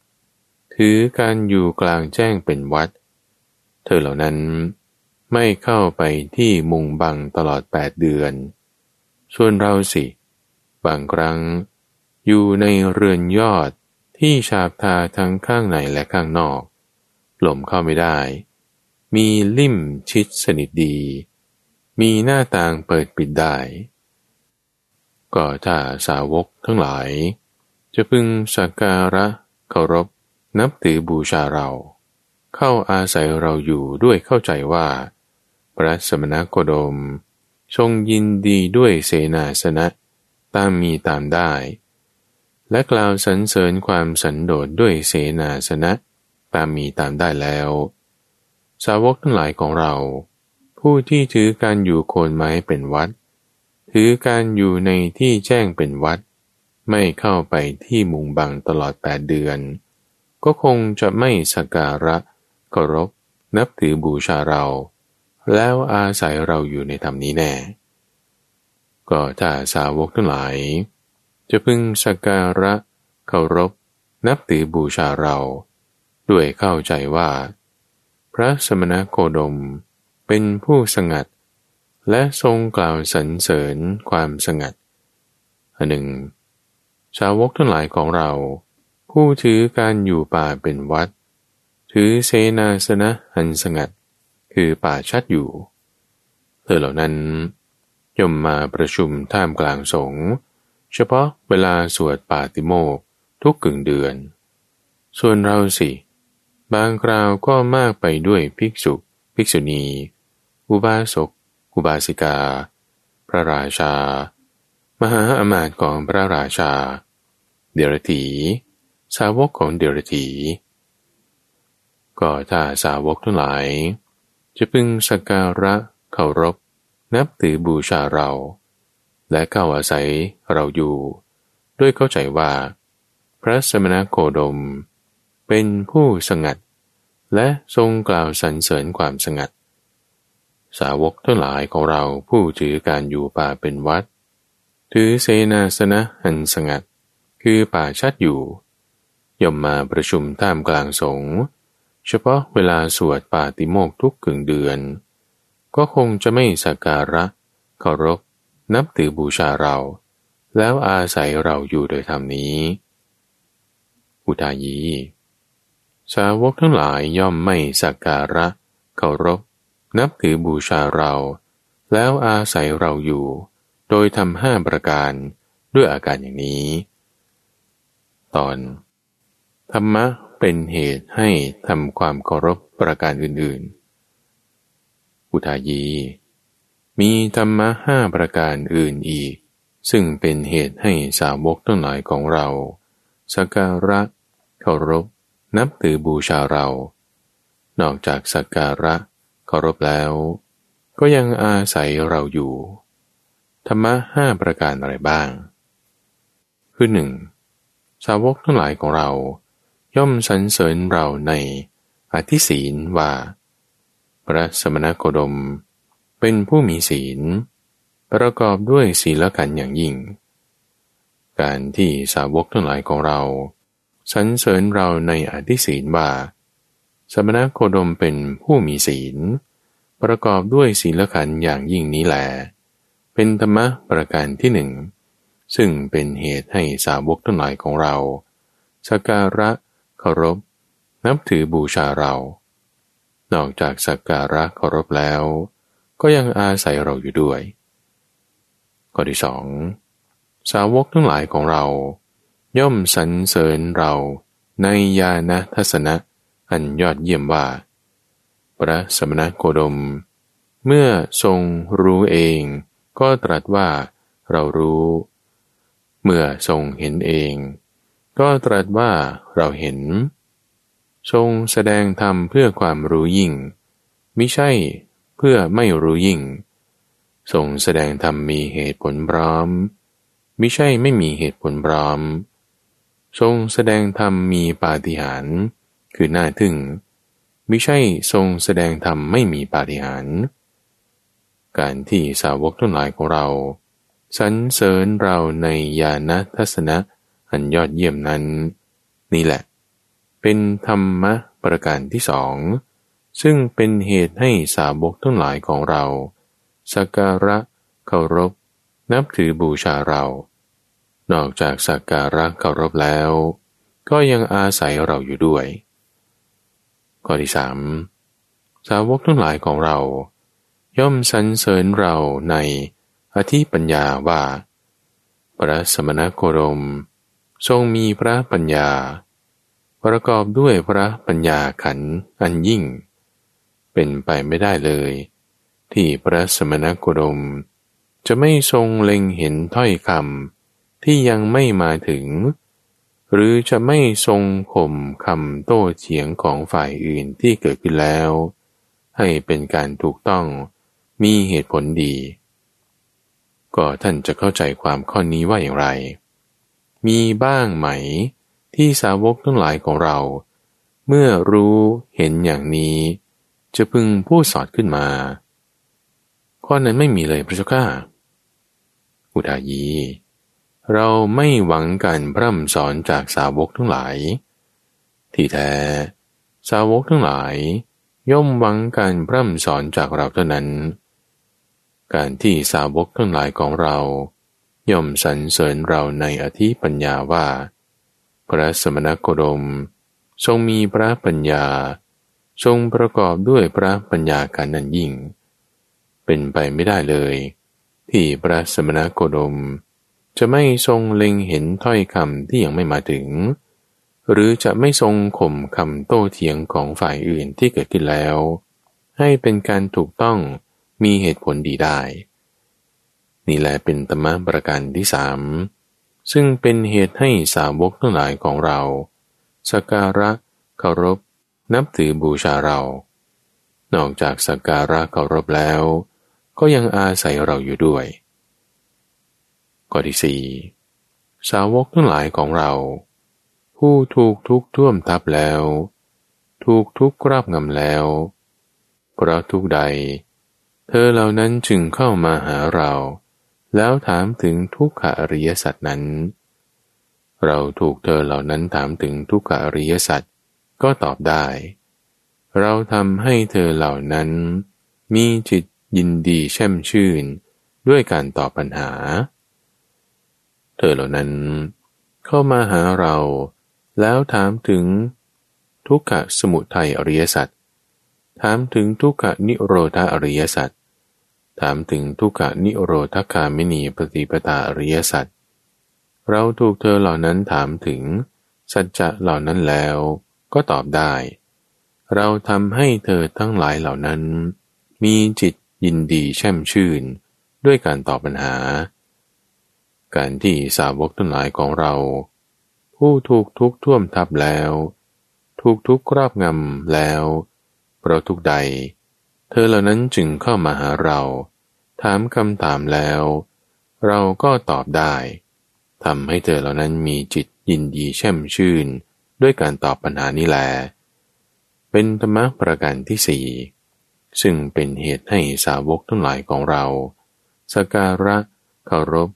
S1: ถือการอยู่กลางแจ้งเป็นวัด เธอเหล่านั้นไม่เข้าไปที่มุงบังตลอดแปดเดือน ส่วนเราสิ บางครั้ง อยู่ในเรือนยอดที่ฉาบทาทั้งข้างในและข้างนอกลมเข้าไม่ได้ มีลิ่มชิดสนิทดี มีหน้าต่างเปิดปิดได้ ก็ถ้าสาวกทั้งหลาย จะพึงสักการะเคารพ นับถือบูชาเรา เข้าอาศัยเราอยู่ด้วยเข้าใจว่า พระสมณโคดม ทรงยินดีด้วยเสนาสนะตามมีตามได้ และกล่าวสรรเสริญความสันโดษด้วยเสนาสนะตามมีตามได้แล้ว สาวกทั้งหลายของเรา ผู้ที่ถือการอยู่โคนไม้เป็นวัด ถือการอยู่ในที่แจ้งเป็นวัด ไม่เข้าไปที่มุงบังตลอดแปดเดือน ก็คงจะไม่สักการะเคารพนับถือบูชาเรา แล้วอาศัยเราอยู่ในธรรมนี้แน่ ก็ถ้าสาวกทั้งหลาย จะพึงสักการะเคารพนับถือบูชาเรา ด้วยเข้าใจว่า พระสมณโคดมเป็นผู้สงัด และทรงกล่าวสรรเสริญความสงัดอันหนึ่ง สาวกทั้งหลายของเรา ผู้ถือการอยู่ป่าเป็นวัด ถือเสนาสนะอันสงัด คือป่าชัดอยู่ เธอเหล่านั้นย่อมมาประชุมท่ามกลางสงฆ์เฉพาะเวลาสวดปาติโมกทุกกึ่งเดือน ส่วนเราสิ บางคราวก็มากไปด้วยภิกษุ ภิกษุณี อุบาสก อุบาสิกา พระราชา มหาอมาตย์ของพระราชา เดรถีสาวกของเดรถีก็ถ้าสาวกทั้งหลาย จะพึงสักการะเคารพ นับถือบูชาเรา และเข้าอาศัยเราอยู่ ด้วยเข้าใจว่า พระสมณโคดม เป็นผู้สงัด และทรงกล่าวสรรเสริญความสงัด สาวกทั้งหลายของเราผู้ถือการอยู่ป่าเป็นวัด ถือเสนาสนะอันสงัด คือป่าชัดอยู่ ย่อมมาประชุมท่ามกลางสงฆ์เฉพาะเวลาสวดปาติโมกทุกกึ่งเดือน ก็คงจะไม่สักการะเคารพนับถือบูชาเรา แล้วอาศัยเราอยู่โดยธรรมนี้ อุทายี สาวกทั้งหลายย่อมไม่สักการะเคารพ นับถือบูชาเรา แล้วอาศัยเราอยู่ โดยทำห้าประการด้วยอาการอย่างนี้ ตอน ธรรมะเป็นเหตุให้ทำความเคารพประการอื่นๆ อุทายี มีธรรมะห้าประการอื่นอีก ซึ่งเป็นเหตุให้สาวกทั้งหลายของเราสักการะเคารพ นับถือบูชาเรา นอกจากสักการะ เคารพแล้ว ก็ยังอาศัยเราอยู่ ธรรมะห้าประการอะไรบ้าง คือหนึ่งสาวกทั้งหลายของเรา ย่อมสรรเสริญเราในอธิศีลว่า พระสมณโคดม เป็นผู้มีศีล ประกอบด้วยศีลกันอย่างยิ่ง การที่สาวกทั้งหลายของเราสรรเสริญเราในอธิศีลว่า สมณโคดมเป็นผู้มีศีล ประกอบด้วยศีลขันอย่างยิ่งนี้แหล เป็นธรรมะประการที่หนึ่ง ซึ่งเป็นเหตุให้สาวกทั้งหลายของเราสักการะเคารพ นับถือบูชาเรา นอกจากสักการะเคารพแล้ว ก็ยังอาศัยเราอยู่ด้วย ข้อที่สองสาวกทั้งหลายของเรา ย่อมสรรเสริญเราในญาณทัศนะ อันยอดเยี่ยมว่า พระสมณโคดม เมื่อทรงรู้เองก็ตรัสว่าเรารู้ เมื่อทรงเห็นเอง ก็ตรัสว่าเราเห็น ทรงแสดงธรรมเพื่อความรู้ยิ่งมิใช่เพื่อไม่รู้ยิ่ง ทรงแสดงธรรมมีเหตุผลพร้อมมิใช่ไม่มีเหตุผลพร้อม ทรงแสดงธรรมมีปาฏิหาริย์ คือหน้าทึ่งมิใช่ทรงแสดงธรรมไม่มีปาฏิหาริย์การที่สาวกทั้งหลายของเราสรรเสริญเราในญาณทัศนะอันยอดเยี่ยมนั้น นี่แหละ เป็นธรรมะประการที่สองซึ่งเป็นเหตุให้สาวกทั้งหลายของเราสักการะเคารพ นับถือบูชาเรา นอกจากสักการะเคารพแล้ว ก็ยังอาศัยเราอยู่ด้วย ข้อที่สามสาวกทั้งหลายของเรา ย่อมสรรเสริญเราในอธิปัญญาว่า พระสมณโคดม ทรงมีพระปัญญา ประกอบด้วยพระปัญญาขันอันยิ่ง เป็นไปไม่ได้เลย ที่พระสมณโคดม จะไม่ทรงเล็งเห็นถ้อยคำที่ยังไม่มาถึง หรือจะไม่ทรงข่มคำโต้เถียงของฝ่ายอื่นที่เกิดขึ้นแล้ว ให้เป็นการถูกต้องมีเหตุผลดี ก็ท่านจะเข้าใจความข้อนี้ว่าอย่างไร มีบ้างไหมที่สาวกทั้งหลายของเรา เมื่อรู้เห็นอย่างนี้ จะพึงพูดสอดขึ้นมา ข้อนั้นไม่มีเลยพระเจ้าข้าอุทายี เราไม่หวังการพร่ำสอนจากสาวกทั้งหลาย ที่แท้ สาวกทั้งหลาย ย่อมหวังการพร่ำสอนจากเราเท่านั้น การที่สาวกทั้งหลายของเรา ย่อมสรรเสริญเราในอธิปัญญาว่า พระสมณโคดม ทรงมีพระปัญญา ทรงประกอบด้วยพระปัญญาการนั้นยิ่ง เป็นไปไม่ได้เลย ที่พระสมณโคดม จะไม่ทรงเล็งเห็นถ้อยคำที่ยังไม่มาถึง หรือจะไม่ทรงข่มคำโต้เถียงของฝ่ายอื่นที่เกิดขึ้นแล้ว ให้เป็นการถูกต้องมีเหตุผลดีได้ นี่แหละเป็นธรรมะประการที่สามซึ่งเป็นเหตุให้สาวกทั้งหลายของเราสักการะเคารพ นับถือบูชาเรา นอกจากสักการะเคารพแล้ว ก็ยังอาศัยเราอยู่ด้วย ข้อที่สี่สาวกทั้งหลายของเรา ผู้ถูกทุกท่วมทับแล้ว ถูกทุกคราบงำแล้วเพราะทุกใด เธอเหล่านั้นจึงเข้ามาหาเรา แล้วถามถึงทุกขอริยสัจนั้น เราถูกเธอเหล่านั้นถามถึงทุกขอริยสัจก็ตอบได้ เราทำให้เธอเหล่านั้น มีจิตยินดีแช่มชื่นด้วยการตอบปัญหา เธอเหล่านั้น เข้ามาหาเรา แล้วถามถึงทุกขสมุทัยอริยสัจถามถึงทุกขนิโรธาอริยสัจถามถึงทุกขนิโรธคามินีปฏิปตาอริยสัจเราถูกเธอเหล่านั้นถามถึง สัจจะเหล่านั้นแล้วก็ตอบได้ เราทำให้เธอทั้งหลายเหล่านั้น มีจิตยินดีแช่มชื่น ด้วยการตอบปัญหา การที่สาวกทั้งหลายของเรา ผู้ถูกทุกท่วมทับแล้ว ถูกทุกครอบงำแล้วเพราะทุกใด เธอเหล่านั้นจึงเข้ามาหาเรา ถามคำถามแล้ว เราก็ตอบได้ทำให้เธอเหล่านั้นมีจิตยินดีแช่มชื่น ด้วยการตอบปัญหานี้แล เป็นธรรมะประการที่สี่ซึ่งเป็นเหตุให้สาวกทั้งหลายของเราสการะเคารพ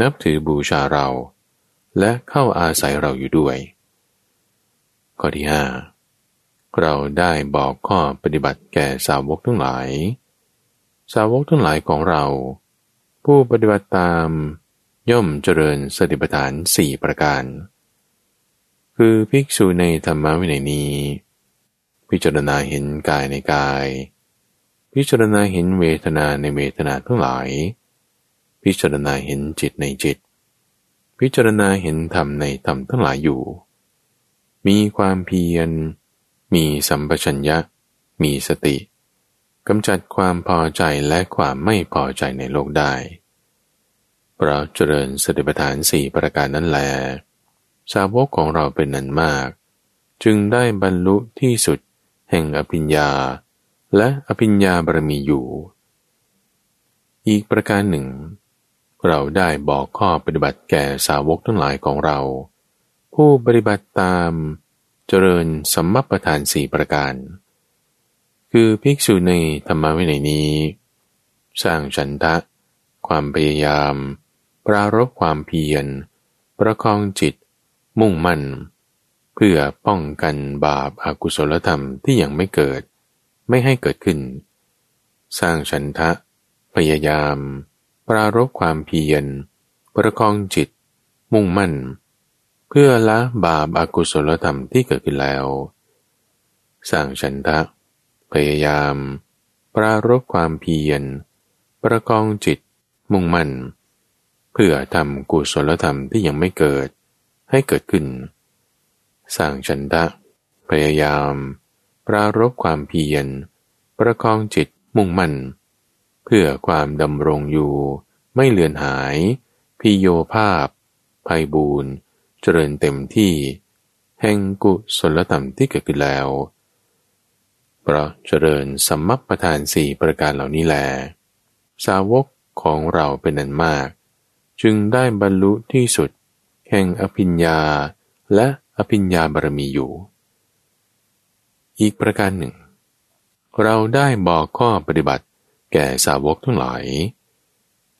S1: นับถือบูชาเรา และเข้าอาศัยเราอยู่ด้วย ข้อที่ห้าเราได้บอกข้อปฏิบัติแก่สาวกทั้งหลาย สาวกทั้งหลายของเรา ผู้ปฏิบัติตามย่อมเจริญสติปัฏฐานสี่ประการ คือภิกษุในธรรมวินัยนี้ พิจารณาเห็นกายในกาย พิจารณาเห็นเวทนาในเวทนาทั้งหลาย พิจารณาเห็นจิตในจิต พิจารณาเห็นธรรมในธรรมทั้งหลายอยู่ มีความเพียร มีสัมปชัญญะ มีสติกำจัดความพอใจและความไม่พอใจในโลกได้เพราะเจริญสติปัฏฐานสี่ประการนั้นแล สาวกของเราเป็นนันมาก จึงได้บรรลุที่สุดแห่งอภิญญา และอภิญญาบารมีอยู่ อีกประการหนึ่ง เราได้บอกข้อปฏิบัติแก่สาวกทั้งหลายของเรา ผู้ปฏิบัติตามเจริญสัมมประธานสี่ประการ คือภิกษุในธรรมวินัยนี้ สร้างฉันทะ ความพยายาม ปรารบความเพียร ประคองจิต มุ่งมั่น เพื่อป้องกันบาปอากุศลธรรมที่ยังไม่เกิด ไม่ให้เกิดขึ้น สร้างฉันทะ พยายาม ปรารบความเพียร ประคองจิต มุ่งมั่น เพื่อละบาปอากุศลธรรมที่เกิดขึ้นแล้ว สร้างฉันทะ พยายาม ปรารบความเพียร ประคองจิต มุ่งมั่น เพื่อทำกุศลธรรมที่ยังไม่เกิดให้เกิดขึ้น สร้างฉันทะ พยายาม ปรารบความเพียร ประคองจิตมุ่งมั่นเเพื่อความดำรงอยู่ ไม่เลือนหาย พิโยภาพ ภัยบูนเจริญเต็มที่ แห่งกุศลธรรมที่เกิดขึ้นแล้วเพราะเจริญสัมมัปประธานสี่ประการเหล่านี้แล สาวกของเราเป็นนันมาก จึงได้บรรลุที่สุด แห่งอภิญญาและอภิญญาบารมีอยู่ อีกประการหนึ่ง เราได้บอกข้อปฏิบัติ แก่สาวกทั้งหลาย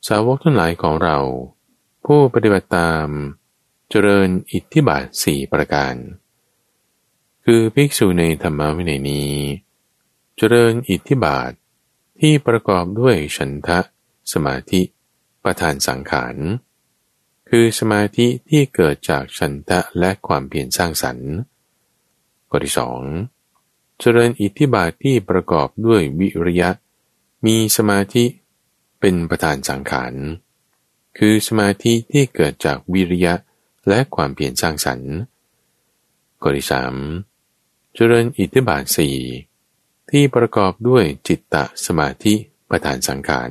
S1: สาวกทั้งหลายของเรา ผู้ปฏิบัติตามเจริญอิทธิบาทสี่ประการ คือภิกษุในธรรมวินัยนี้ เจริญอิทธิบาทที่ประกอบด้วยฉันทะ สมาธิ ประธานสังขาร คือสมาธิที่เกิดจากฉันทะและความเพียรสร้างสรรค์ข้อที่สองเจริญอิทธิบาทที่ประกอบด้วยวิริยะ มีสมาธิเป็นประธานสังขาร คือสมาธิที่เกิดจากวิริยะและความเพียรสร้างสรรค์ข้อที่สามเจริญอิทธิบาทสี่ที่ประกอบด้วยจิตตะสมาธิประธานสังขาร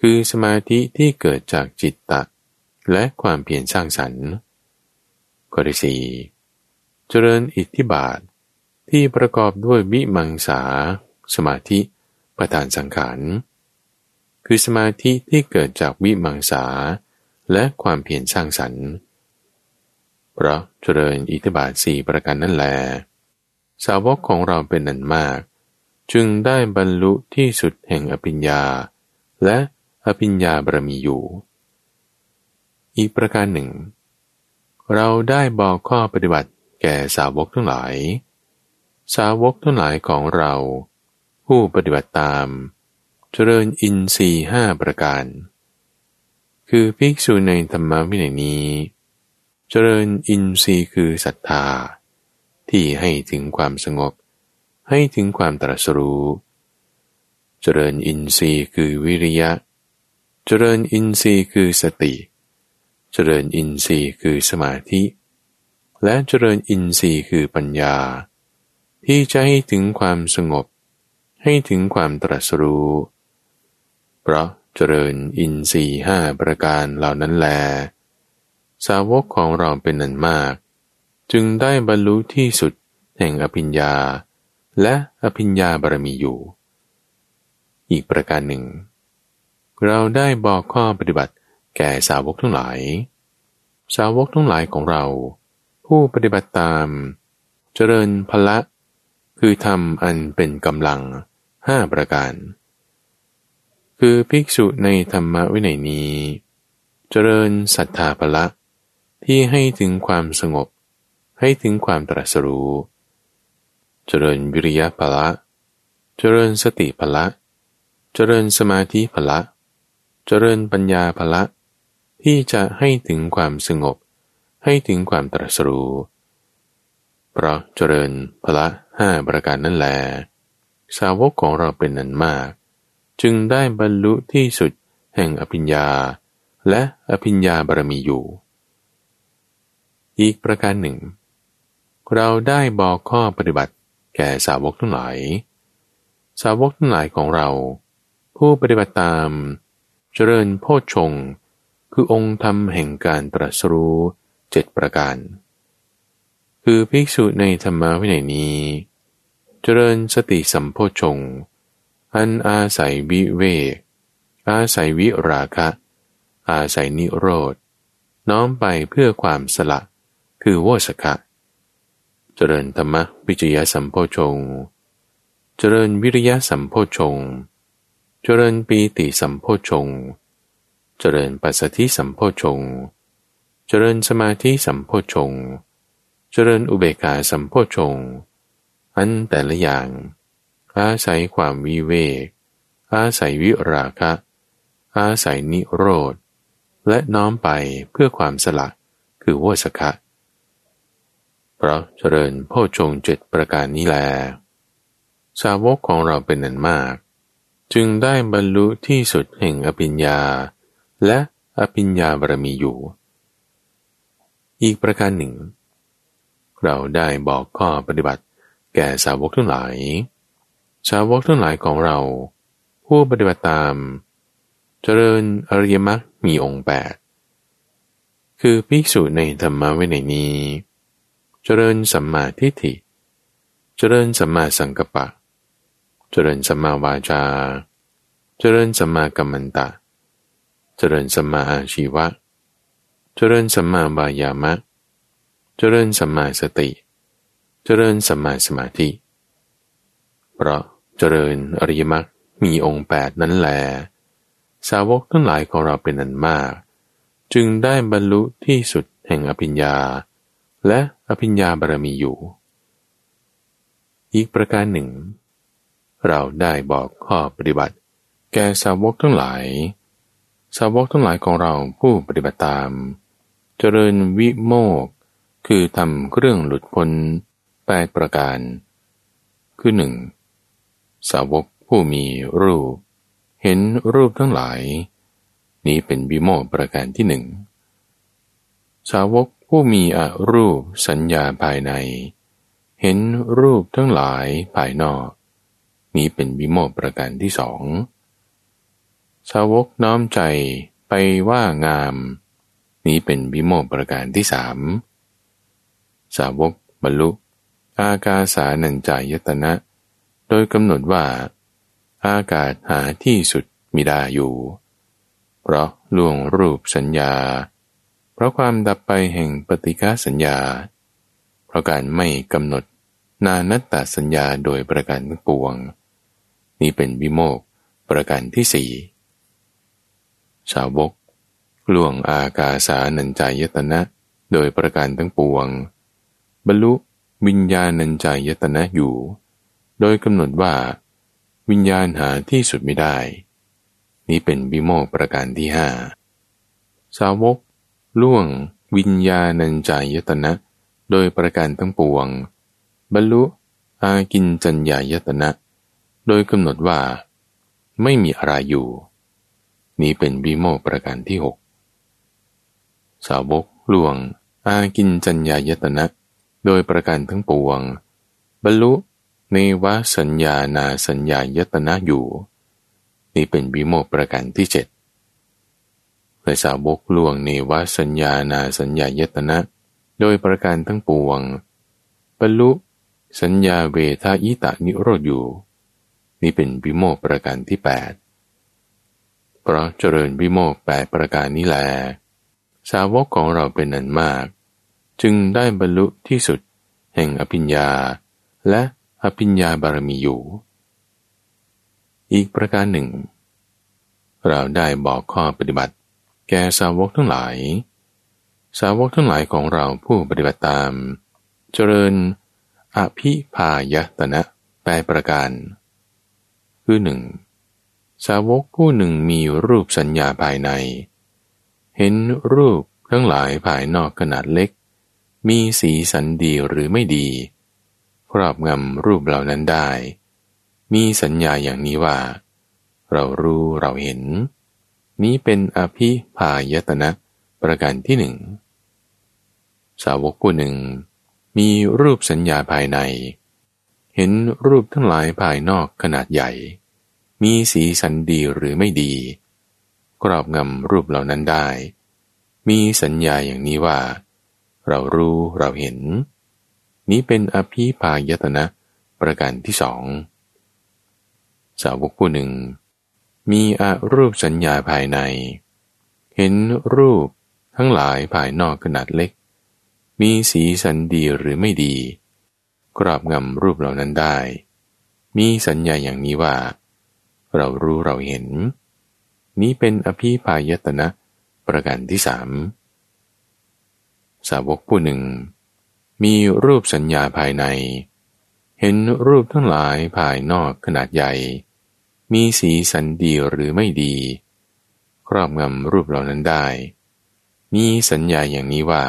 S1: คือสมาธิที่เกิดจากจิตตะและความเพียรสร้างสรรค์ข้อที่สี่เจริญอิทธิบาทที่ประกอบด้วยวิมังสาสมาธิ ประธานสังขารคือสมาธิที่เกิดจากวิมังสาและความเพียรสร้างสรรค์เพราะเจริญอิทธิบาทสี่ประการนั่นแล สาวกของเราเป็นนันมาก จึงได้บรรลุที่สุดแห่งอภิญญา และอภิญญาบารมีอยู่ อีกประการหนึ่ง เราได้บอกข้อปฏิบัติแก่สาวกทั้งหลาย สาวกทั้งหลายของเรา ผู้ปฏิบัติตาม เจริญอินทรีห้าประการ คือภิกษุในธรรมวินัยนี้ เจริญอินทรีย์คือศรัทธา ที่ให้ถึงความสงบ ให้ถึงความตรัสรู้ เจริญอินทรีย์คือวิริยะ เจริญอินทรีย์คือสติ เจริญอินทรีย์คือสมาธิ และเจริญอินทรีย์คือปัญญา ที่จะให้ถึงความสงบ ให้ถึงความตรัสรู้ เพราะเจริญอินทรีห้าประการเหล่านั้นแล สาวกของเราเป็นนันมาก จึงได้บรรลุที่สุดแห่งอภิญญา และอภิญญาบารมีอยู่ อีกประการหนึ่ง เราได้บอกข้อปฏิบัติแก่สาวกทั้งหลาย สาวกทั้งหลายของเรา ผู้ปฏิบัติตาม เจริญพละ คือทำอันเป็นกำลัง ห้าประการ คือภิกษุในธรรมวินัยนี้ เจริญศรัทธาภละที่ให้ถึงความสงบ ให้ถึงความตรัสรู้ เจริญวิริยะภละ เจริญสติภละ เจริญสมาธิภละ เจริญปัญญาภละ ที่จะให้ถึงความสงบ ให้ถึงความตรัสรู้เพราะเจริญภละห้าประการนั่นแหละ สาวกของเราเป็นนันมาก จึงได้บรรลุที่สุดแห่งอภิญญา และอภิญญาบารมีอยู่ อีกประการหนึ่ง เราได้บอกข้อปฏิบัติแก่สาวกทั้งหลาย สาวกทั้งหลายของเรา ผู้ปฏิบัติตาม เจริญโพชงคือองค์ธรรมแห่งการตรัสรู้เจ็ดประการ คือภิกษุในธรรมวินัยนี้ เจริญสติสัมโพชง อันอาศัยวิเวก อาศัยวิราคะ อาศัยนิโรธ น้อมไปเพื่อความสละ คือโวสกะ เจริญธรรมวิจยสัมโพชง เจริญวิริยะสัมโพชง เจริญปีติสัมโพชง เจริญปัสสธิสัมโพชง เจริญสมาธิสัมโพชง เจริญอุเบกาสัมโพชง อันแต่ละอย่าง อาศัยความวิเวก อาศัยวิราคะ อาศัยนิโรธ และน้อมไปเพื่อความสละคือวสคะเพราะเจริญโพชงเจ็ดประการนี้แล สาวกของเราเป็นนันมาก จึงได้บรรลุที่สุดแห่งอภิญญา และอภิญญาบารมีอยู่ อีกประการหนึ่ง เราได้บอกข้อปฏิบัติ แก่สาวกทั้งหลาย สาวกทั้งหลายของเรา ผู้ปฏิบัติตาม เจริญอริยมรรคมีองค์แปดคือภิกษุในธรรมะวินัยนี้ เจริญสัมมาทิฏฐิ เจริญสัมมาสังกัปปะ เจริญสัมมาวาจา เจริญสัมมากัมมันตะ เจริญสัมมาอาชีวะ เจริญสัมมาบายามะ เจริญสัมมาสติเจริญสัมมาสมาธิ เพราะเจริญอริยมรรคมีองค์แปดนั้นแล สาวกทั้งหลายของเราเป็นอันมาก จึงได้บรรลุที่สุดแห่งอภิญญา และอภิญญาบารมีอยู่ อีกประการหนึ่ง เราได้บอกข้อปฏิบัติ แก่สาวกทั้งหลาย สาวกทั้งหลายของเราผู้ปฏิบัติตาม เจริญวิโมกคือทำเครื่องหลุดพ้น แปดประการ คือหนึ่งสาวกผู้มีรูป เห็นรูปทั้งหลาย นี้เป็นวิโมกประการที่หนึ่งสาวกผู้มีอรูปสัญญาภายใน เห็นรูปทั้งหลายภายนอก นี้เป็นวิโมกประการที่สองสาวกน้อมใจไปว่างาม นี้เป็นวิโมกประการที่สามสาวกบรรลุ อากาสานัญจายตนะ โดยกำหนดว่า อากาศหาที่สุดมิได้อยู่ เพราะล่วงรูปสัญญา เพราะความดับไปแห่งปฏิฆาสัญญา เพราะการไม่กำหนดนานัตตาสัญญาโดยประการทั้งปวง นี้เป็นวิโมกประการที่สี่ชาวบกล่วงอากาสานัญจายตนะ โดยประการทั้งปวง บรรลุ วิญญาณัญจายตนะอยู่ โดยกำหนดว่า วิญญาณหาที่สุดไม่ได้ นี้เป็นวิโมกประการที่ห้าสาวก ล่วง วิญญาณัญจายตนะ โดยประการทั้งปวง บรรลุอากินจัญญายตนะ โดยกำหนดว่า ไม่มีอะไรอยู่ นี้เป็นวิโมกประการที่หกสาวกล่วง อากินจัญญายตนะ โดยประการทั้งปวง บรรลุในวสัญญานาสัญญายตนะอยู่ นี่เป็นวิโมกประการที่เจ็ดในสาวกล่วงในวสัญญานาสัญญายตนะ โดยประการทั้งปวง บรรลุสัญญาเวทายตานิโรธอยู่ นี่เป็นวิโมกประการที่แปดเพราะเจริญวิโมกแปดประการนี้แล สาวกของเราเป็นนันมาก จึงได้บรรลุที่สุด แห่งอภิญญา และอภิญญาบารมีอยู่ อีกประการหนึ่ง เราได้บอกข้อปฏิบัติ แก่สาวกทั้งหลาย สาวกทั้งหลายของเราผู้ปฏิบัติตาม เจริญอภิพายตนะแปประการ คือหนึ่งสาวกผู้หนึ่งมีรูปสัญญาภายใน เห็นรูปทั้งหลายภายนอกขนาดเล็ก มีสีสันดีหรือไม่ดี ครอบงำรูปเหล่านั้นได้ มีสัญญาอย่างนี้ว่า เรารู้เราเห็น นี้เป็นอภิพายตนะประการที่หนึ่ง สาวกผู้หนึ่ง มีรูปสัญญาภายใน เห็นรูปทั้งหลายภายนอกขนาดใหญ่ มีสีสันดีหรือไม่ดี ครอบงำรูปเหล่านั้นได้ มีสัญญาอย่างนี้ว่า เรารู้เราเห็น นี้เป็นอภิพายตนะประการที่สอง สาวกผู้หนึ่ง มีอารูปสัญญาภายใน เห็นรูปทั้งหลายภายนอกขนาดเล็ก มีสีสันดีหรือไม่ดี กราบงำรูปเหล่านั้นได้ มีสัญญาอย่างนี้ว่า เรารู้เราเห็น นี้เป็นอภิพายตนะประการที่สาม สาวกผู้หนึ่ง มีรูปสัญญาภายใน เห็นรูปทั้งหลายภายนอกขนาดใหญ่ มีสีสันดีหรือไม่ดี ครอบงำรูปเหล่านั้นได้ มีสัญญาอย่างนี้ว่า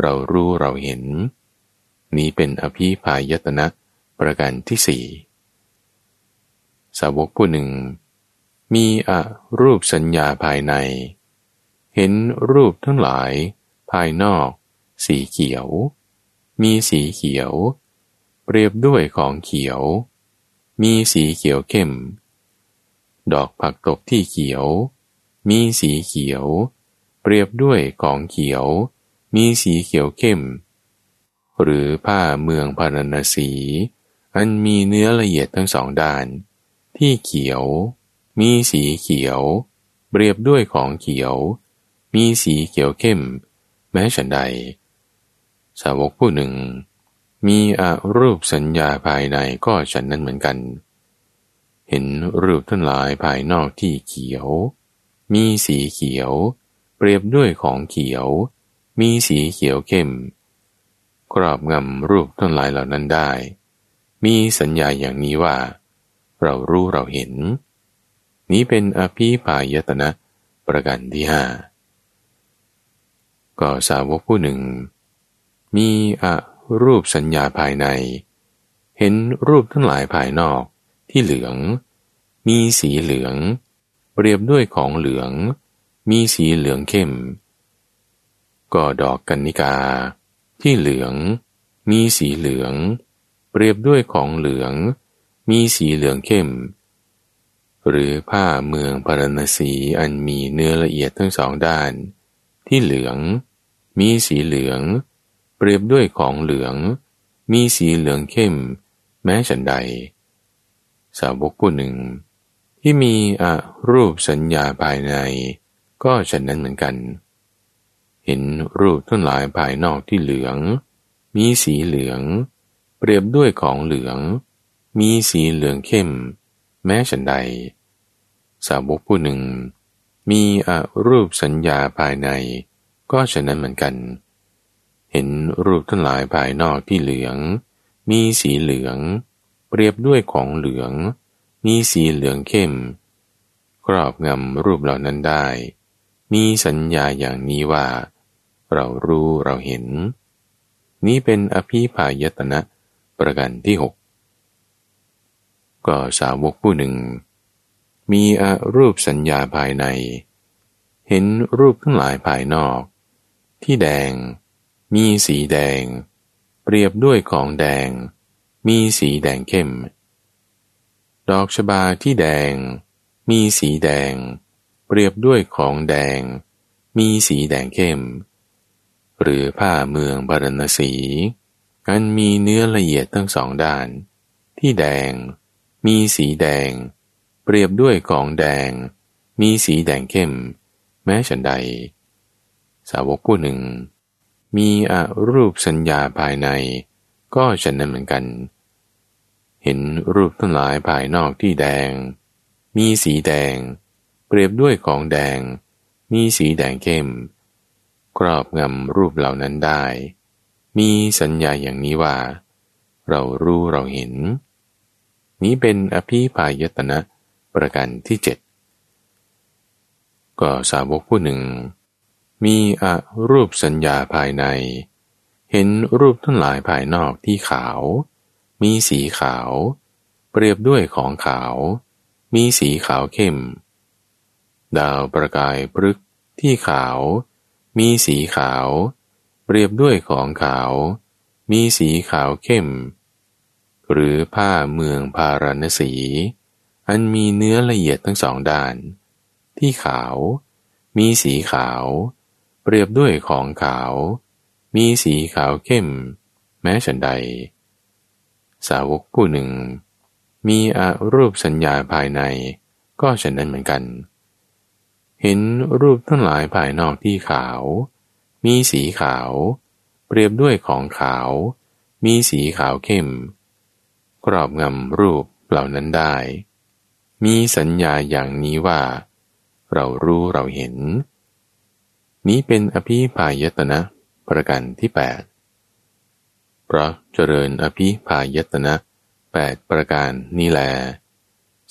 S1: เรารู้เราเห็น นี้เป็นอภิพายตนะประการที่สี่สาวกผู้หนึ่ง มีอรูปสัญญาภายใน เห็นรูปทั้งหลาย ภายนอก สีเขียว มีสีเขียว เปรียบด้วยของเขียว มีสีเขียวเข้ม ดอกผักตบที่เขียว มีสีเขียว เปรียบด้วยของเขียว มีสีเขียวเข้ม หรือผ้าเมืองพาราณสี อันมีเนื้อละเอียดทั้งสองด้าน ที่เขียว มีสีเขียว เปรียบด้วยของเขียวมีสีเขียวเข้ม ม้ฉันใด สาวกผู้หนึ่ง มีอารูปสัญญาภายในก็ฉันนั้นเหมือนกัน เห็นรูปทั้งหลายภายนอกที่เขียว มีสีเขียว เปรียบด้วยของเขียว มีสีเขียวเข้ม กรอบงำรูปทั้งหลายเหล่านั้นได้ มีสัญญาอย่างนี้ว่า เรารู้เราเห็น นี้เป็นอภิปายตนะประกันที่ห้า ก็สาวกผู้หนึ่ง มีอรูปสัญญาภายใน เห็นรูปทั้งหลายภายนอกที่เหลือง มีสีเหลืองเปรียบด้วยของเหลือง มีสีเหลืองเข้ม ก็ดอกกันนิกา ที่เหลือง มีสีเหลือง เปรียบด้วยของเหลือง มีสีเหลืองเข้ม หรือผ้าเมืองพารณสีอันมีเนื้อละเอียดทั้งสองด้าน ที่เหลือง มีสีเหลือง เปรียบด้วยของเหลือง มีสีเหลืองเข้ม แม้ฉันใด สาวกผู้หนึ่ง ที่มีอรูปสัญญาภายใน ก็ฉันนั้นเหมือนกัน เห็นรูปทั้งหลายภายนอกที่เหลือง มีสีเหลือง เปรียบด้วยของเหลือง มีสีเหลืองเข้ม แม้ฉันใด สาวกผู้หนึ่ง มีอรูปสัญญาภายใน ก็ฉันนั้นเหมือนกัน เห็นรูปทั้งหลายภายนอกที่เหลือง มีสีเหลือง เปรียบด้วยของเหลือง มีสีเหลืองเข้ม ครอบงำรูปเหล่านั้นได้ มีสัญญาอย่างนี้ว่า เรารู้เราเห็น นี้เป็นอภิพายตนะประกันที่หกก็สาวกผู้หนึ่ง มีอรูปสัญญาภายใน เห็นรูปทั้งหลายภายนอก ที่แดง มีสีแดง เปรียบด้วยของแดง มีสีแดงเข้ม ดอกชบาที่แดง มีสีแดง เปรียบด้วยของแดง มีสีแดงเข้ม หรือผ้าเมืองบารณสีอันมีเนื้อละเอียดทั้งสองด้าน ที่แดง มีสีแดง เปรียบด้วยของแดง มีสีแดงเข้ม แม้ฉันใด สาวกผู้หนึ่ง มีอรูปสัญญาภายใน ก็ฉันนั้นเหมือนกัน เห็นรูปทั้งหลายภายนอกที่แดง มีสีแดง เปรียบด้วยของแดง มีสีแดงเข้ม ครอบงำรูปเหล่านั้นได้ มีสัญญาอย่างนี้ว่า เรารู้เราเห็น นี้เป็นอภิพายตนะประการที่เจ็ดก็สาวกผู้หนึ่ง มีอรูปสัญญาภายใน เห็นรูปทั้งหลายภายนอกที่ขาว มีสีขาว เปรียบด้วยของขาว มีสีขาวเข้ม ดาวประกายพฤกที่ขาว มีสีขาว เปรียบด้วยของขาว มีสีขาวเข้ม หรือผ้าเมืองพาราณสี อันมีเนื้อละเอียดทั้งสองด้าน ที่ขาว มีสีขาว เปรียบด้วยของขาว มีสีขาวเข้ม แม้ฉันใด สาวกผู้หนึ่ง มีอารูปสัญญาภายใน ก็ฉันนั้นเหมือนกัน เห็นรูปทั้งหลายภายนอกที่ขาว มีสีขาว เปรียบด้วยของขาว มีสีขาวเข้ม กรอบงำรูปเหล่านั้นได้ มีสัญญาอย่างนี้ว่า เรารู้เราเห็น นี้เป็นอภิพายตนะประกันที่แปดเพราะเจริญอภิพายตนะแปดประการนี้แล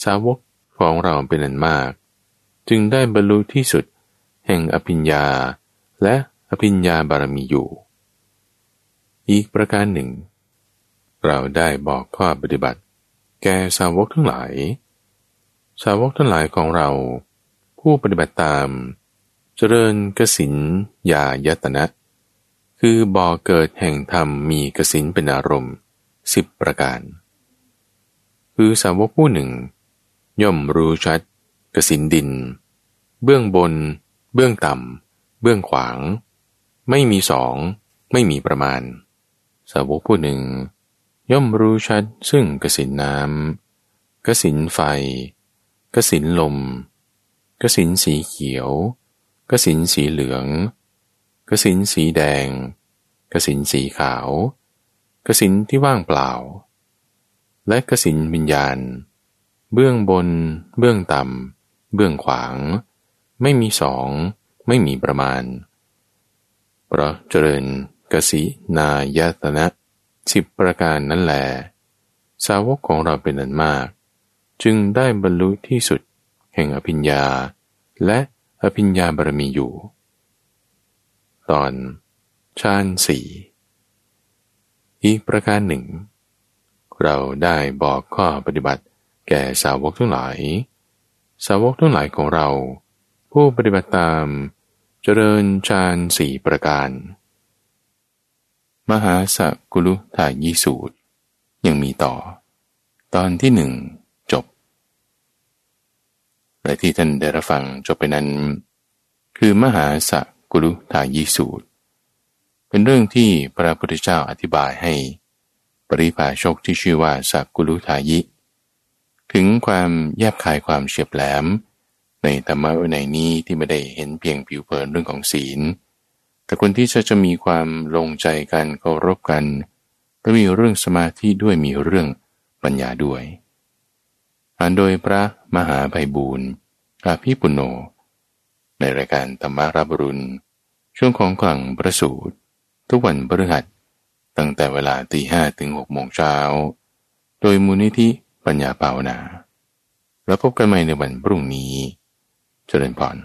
S1: สาวกของเราเป็นอันมาก จึงได้บรรลุที่สุดแห่งอภิญญาและอภิญญาบารมีอยู่ อีกประการหนึ่ง เราได้บอกข้อปฏิบัติ แก่สาวกทั้งหลาย สาวกทั้งหลายของเรา ผู้ปฏิบัติตาม เจริญกสินยายตนะ คือบ่อเกิดแห่งธรรมมีกสินเป็นอารมณ์สิบประการ คือสาวกผู้หนึ่ง ย่อมรู้ชัด กสินดิน เบื้องบน เบื้องต่ำ เบื้องขวาง ไม่มีสอง ไม่มีประมาณ สาวกผู้หนึ่ง ย่อมรู้ชัดซึ่งกสินน้ำกสินไฟกสินลมกสินสีเขียว กสินสีเหลือง กสินสีแดง กสินสีขาว กสินที่ว่างเปล่า และกสินวิญญาณ เบื้องบน เบื้องต่ำ เบื้องขวาง ไม่มีสอง ไม่มีประมาณ เพราะเจริญกสินายตนะสิบประการนั้นแหลสาวกของเราเป็นอันมาก จึงได้บรรลุที่สุดแห่งอภิญญา และ อภิญญาบารมีอยู่ ตอนชาญสี่อีกประการหนึ่ง เราได้บอกข้อปฏิบัติแก่สาวกทั้งหลาย สาวกทั้งหลายของเรา ผู้ปฏิบัติตามเจริญฌานสี่ประการ มหาสักุลุทายีสูตร ยังมีต่อ ตอนที่หนึ่ง และที่ท่านได้รับฟังจบไปนั้น คือมหาสักุลุทายีสูตร เป็นเรื่องที่พระพุทธเจ้าอธิบายให้ ปริภาชกที่ชื่อว่าสักุลุทายิ ถึงความแยบคายความเฉียบแหลม ในธรรมะวินัยนี้ที่ไม่ได้เห็นเพียงผิวเผินเรื่องของศีล แต่คนที่จะจะมีความลงใจกันเคารพกันและมีเรื่องสมาธิด้วยมีเรื่องปัญญาด้วย อ่านโดยพระมหาไพบูรณ์อาภิปุโน ในรายการธรรมารับรุณ ช่วงของกลั่งประสูตร ทุกวันพฤหัส ตั้งแต่เวลาตีห้ถึงหกโมงเช้า โดยมูลนิธิปัญญาปาวนา แล้วพบกันใหม่ในวันพรุ่งนี้ เจริญพร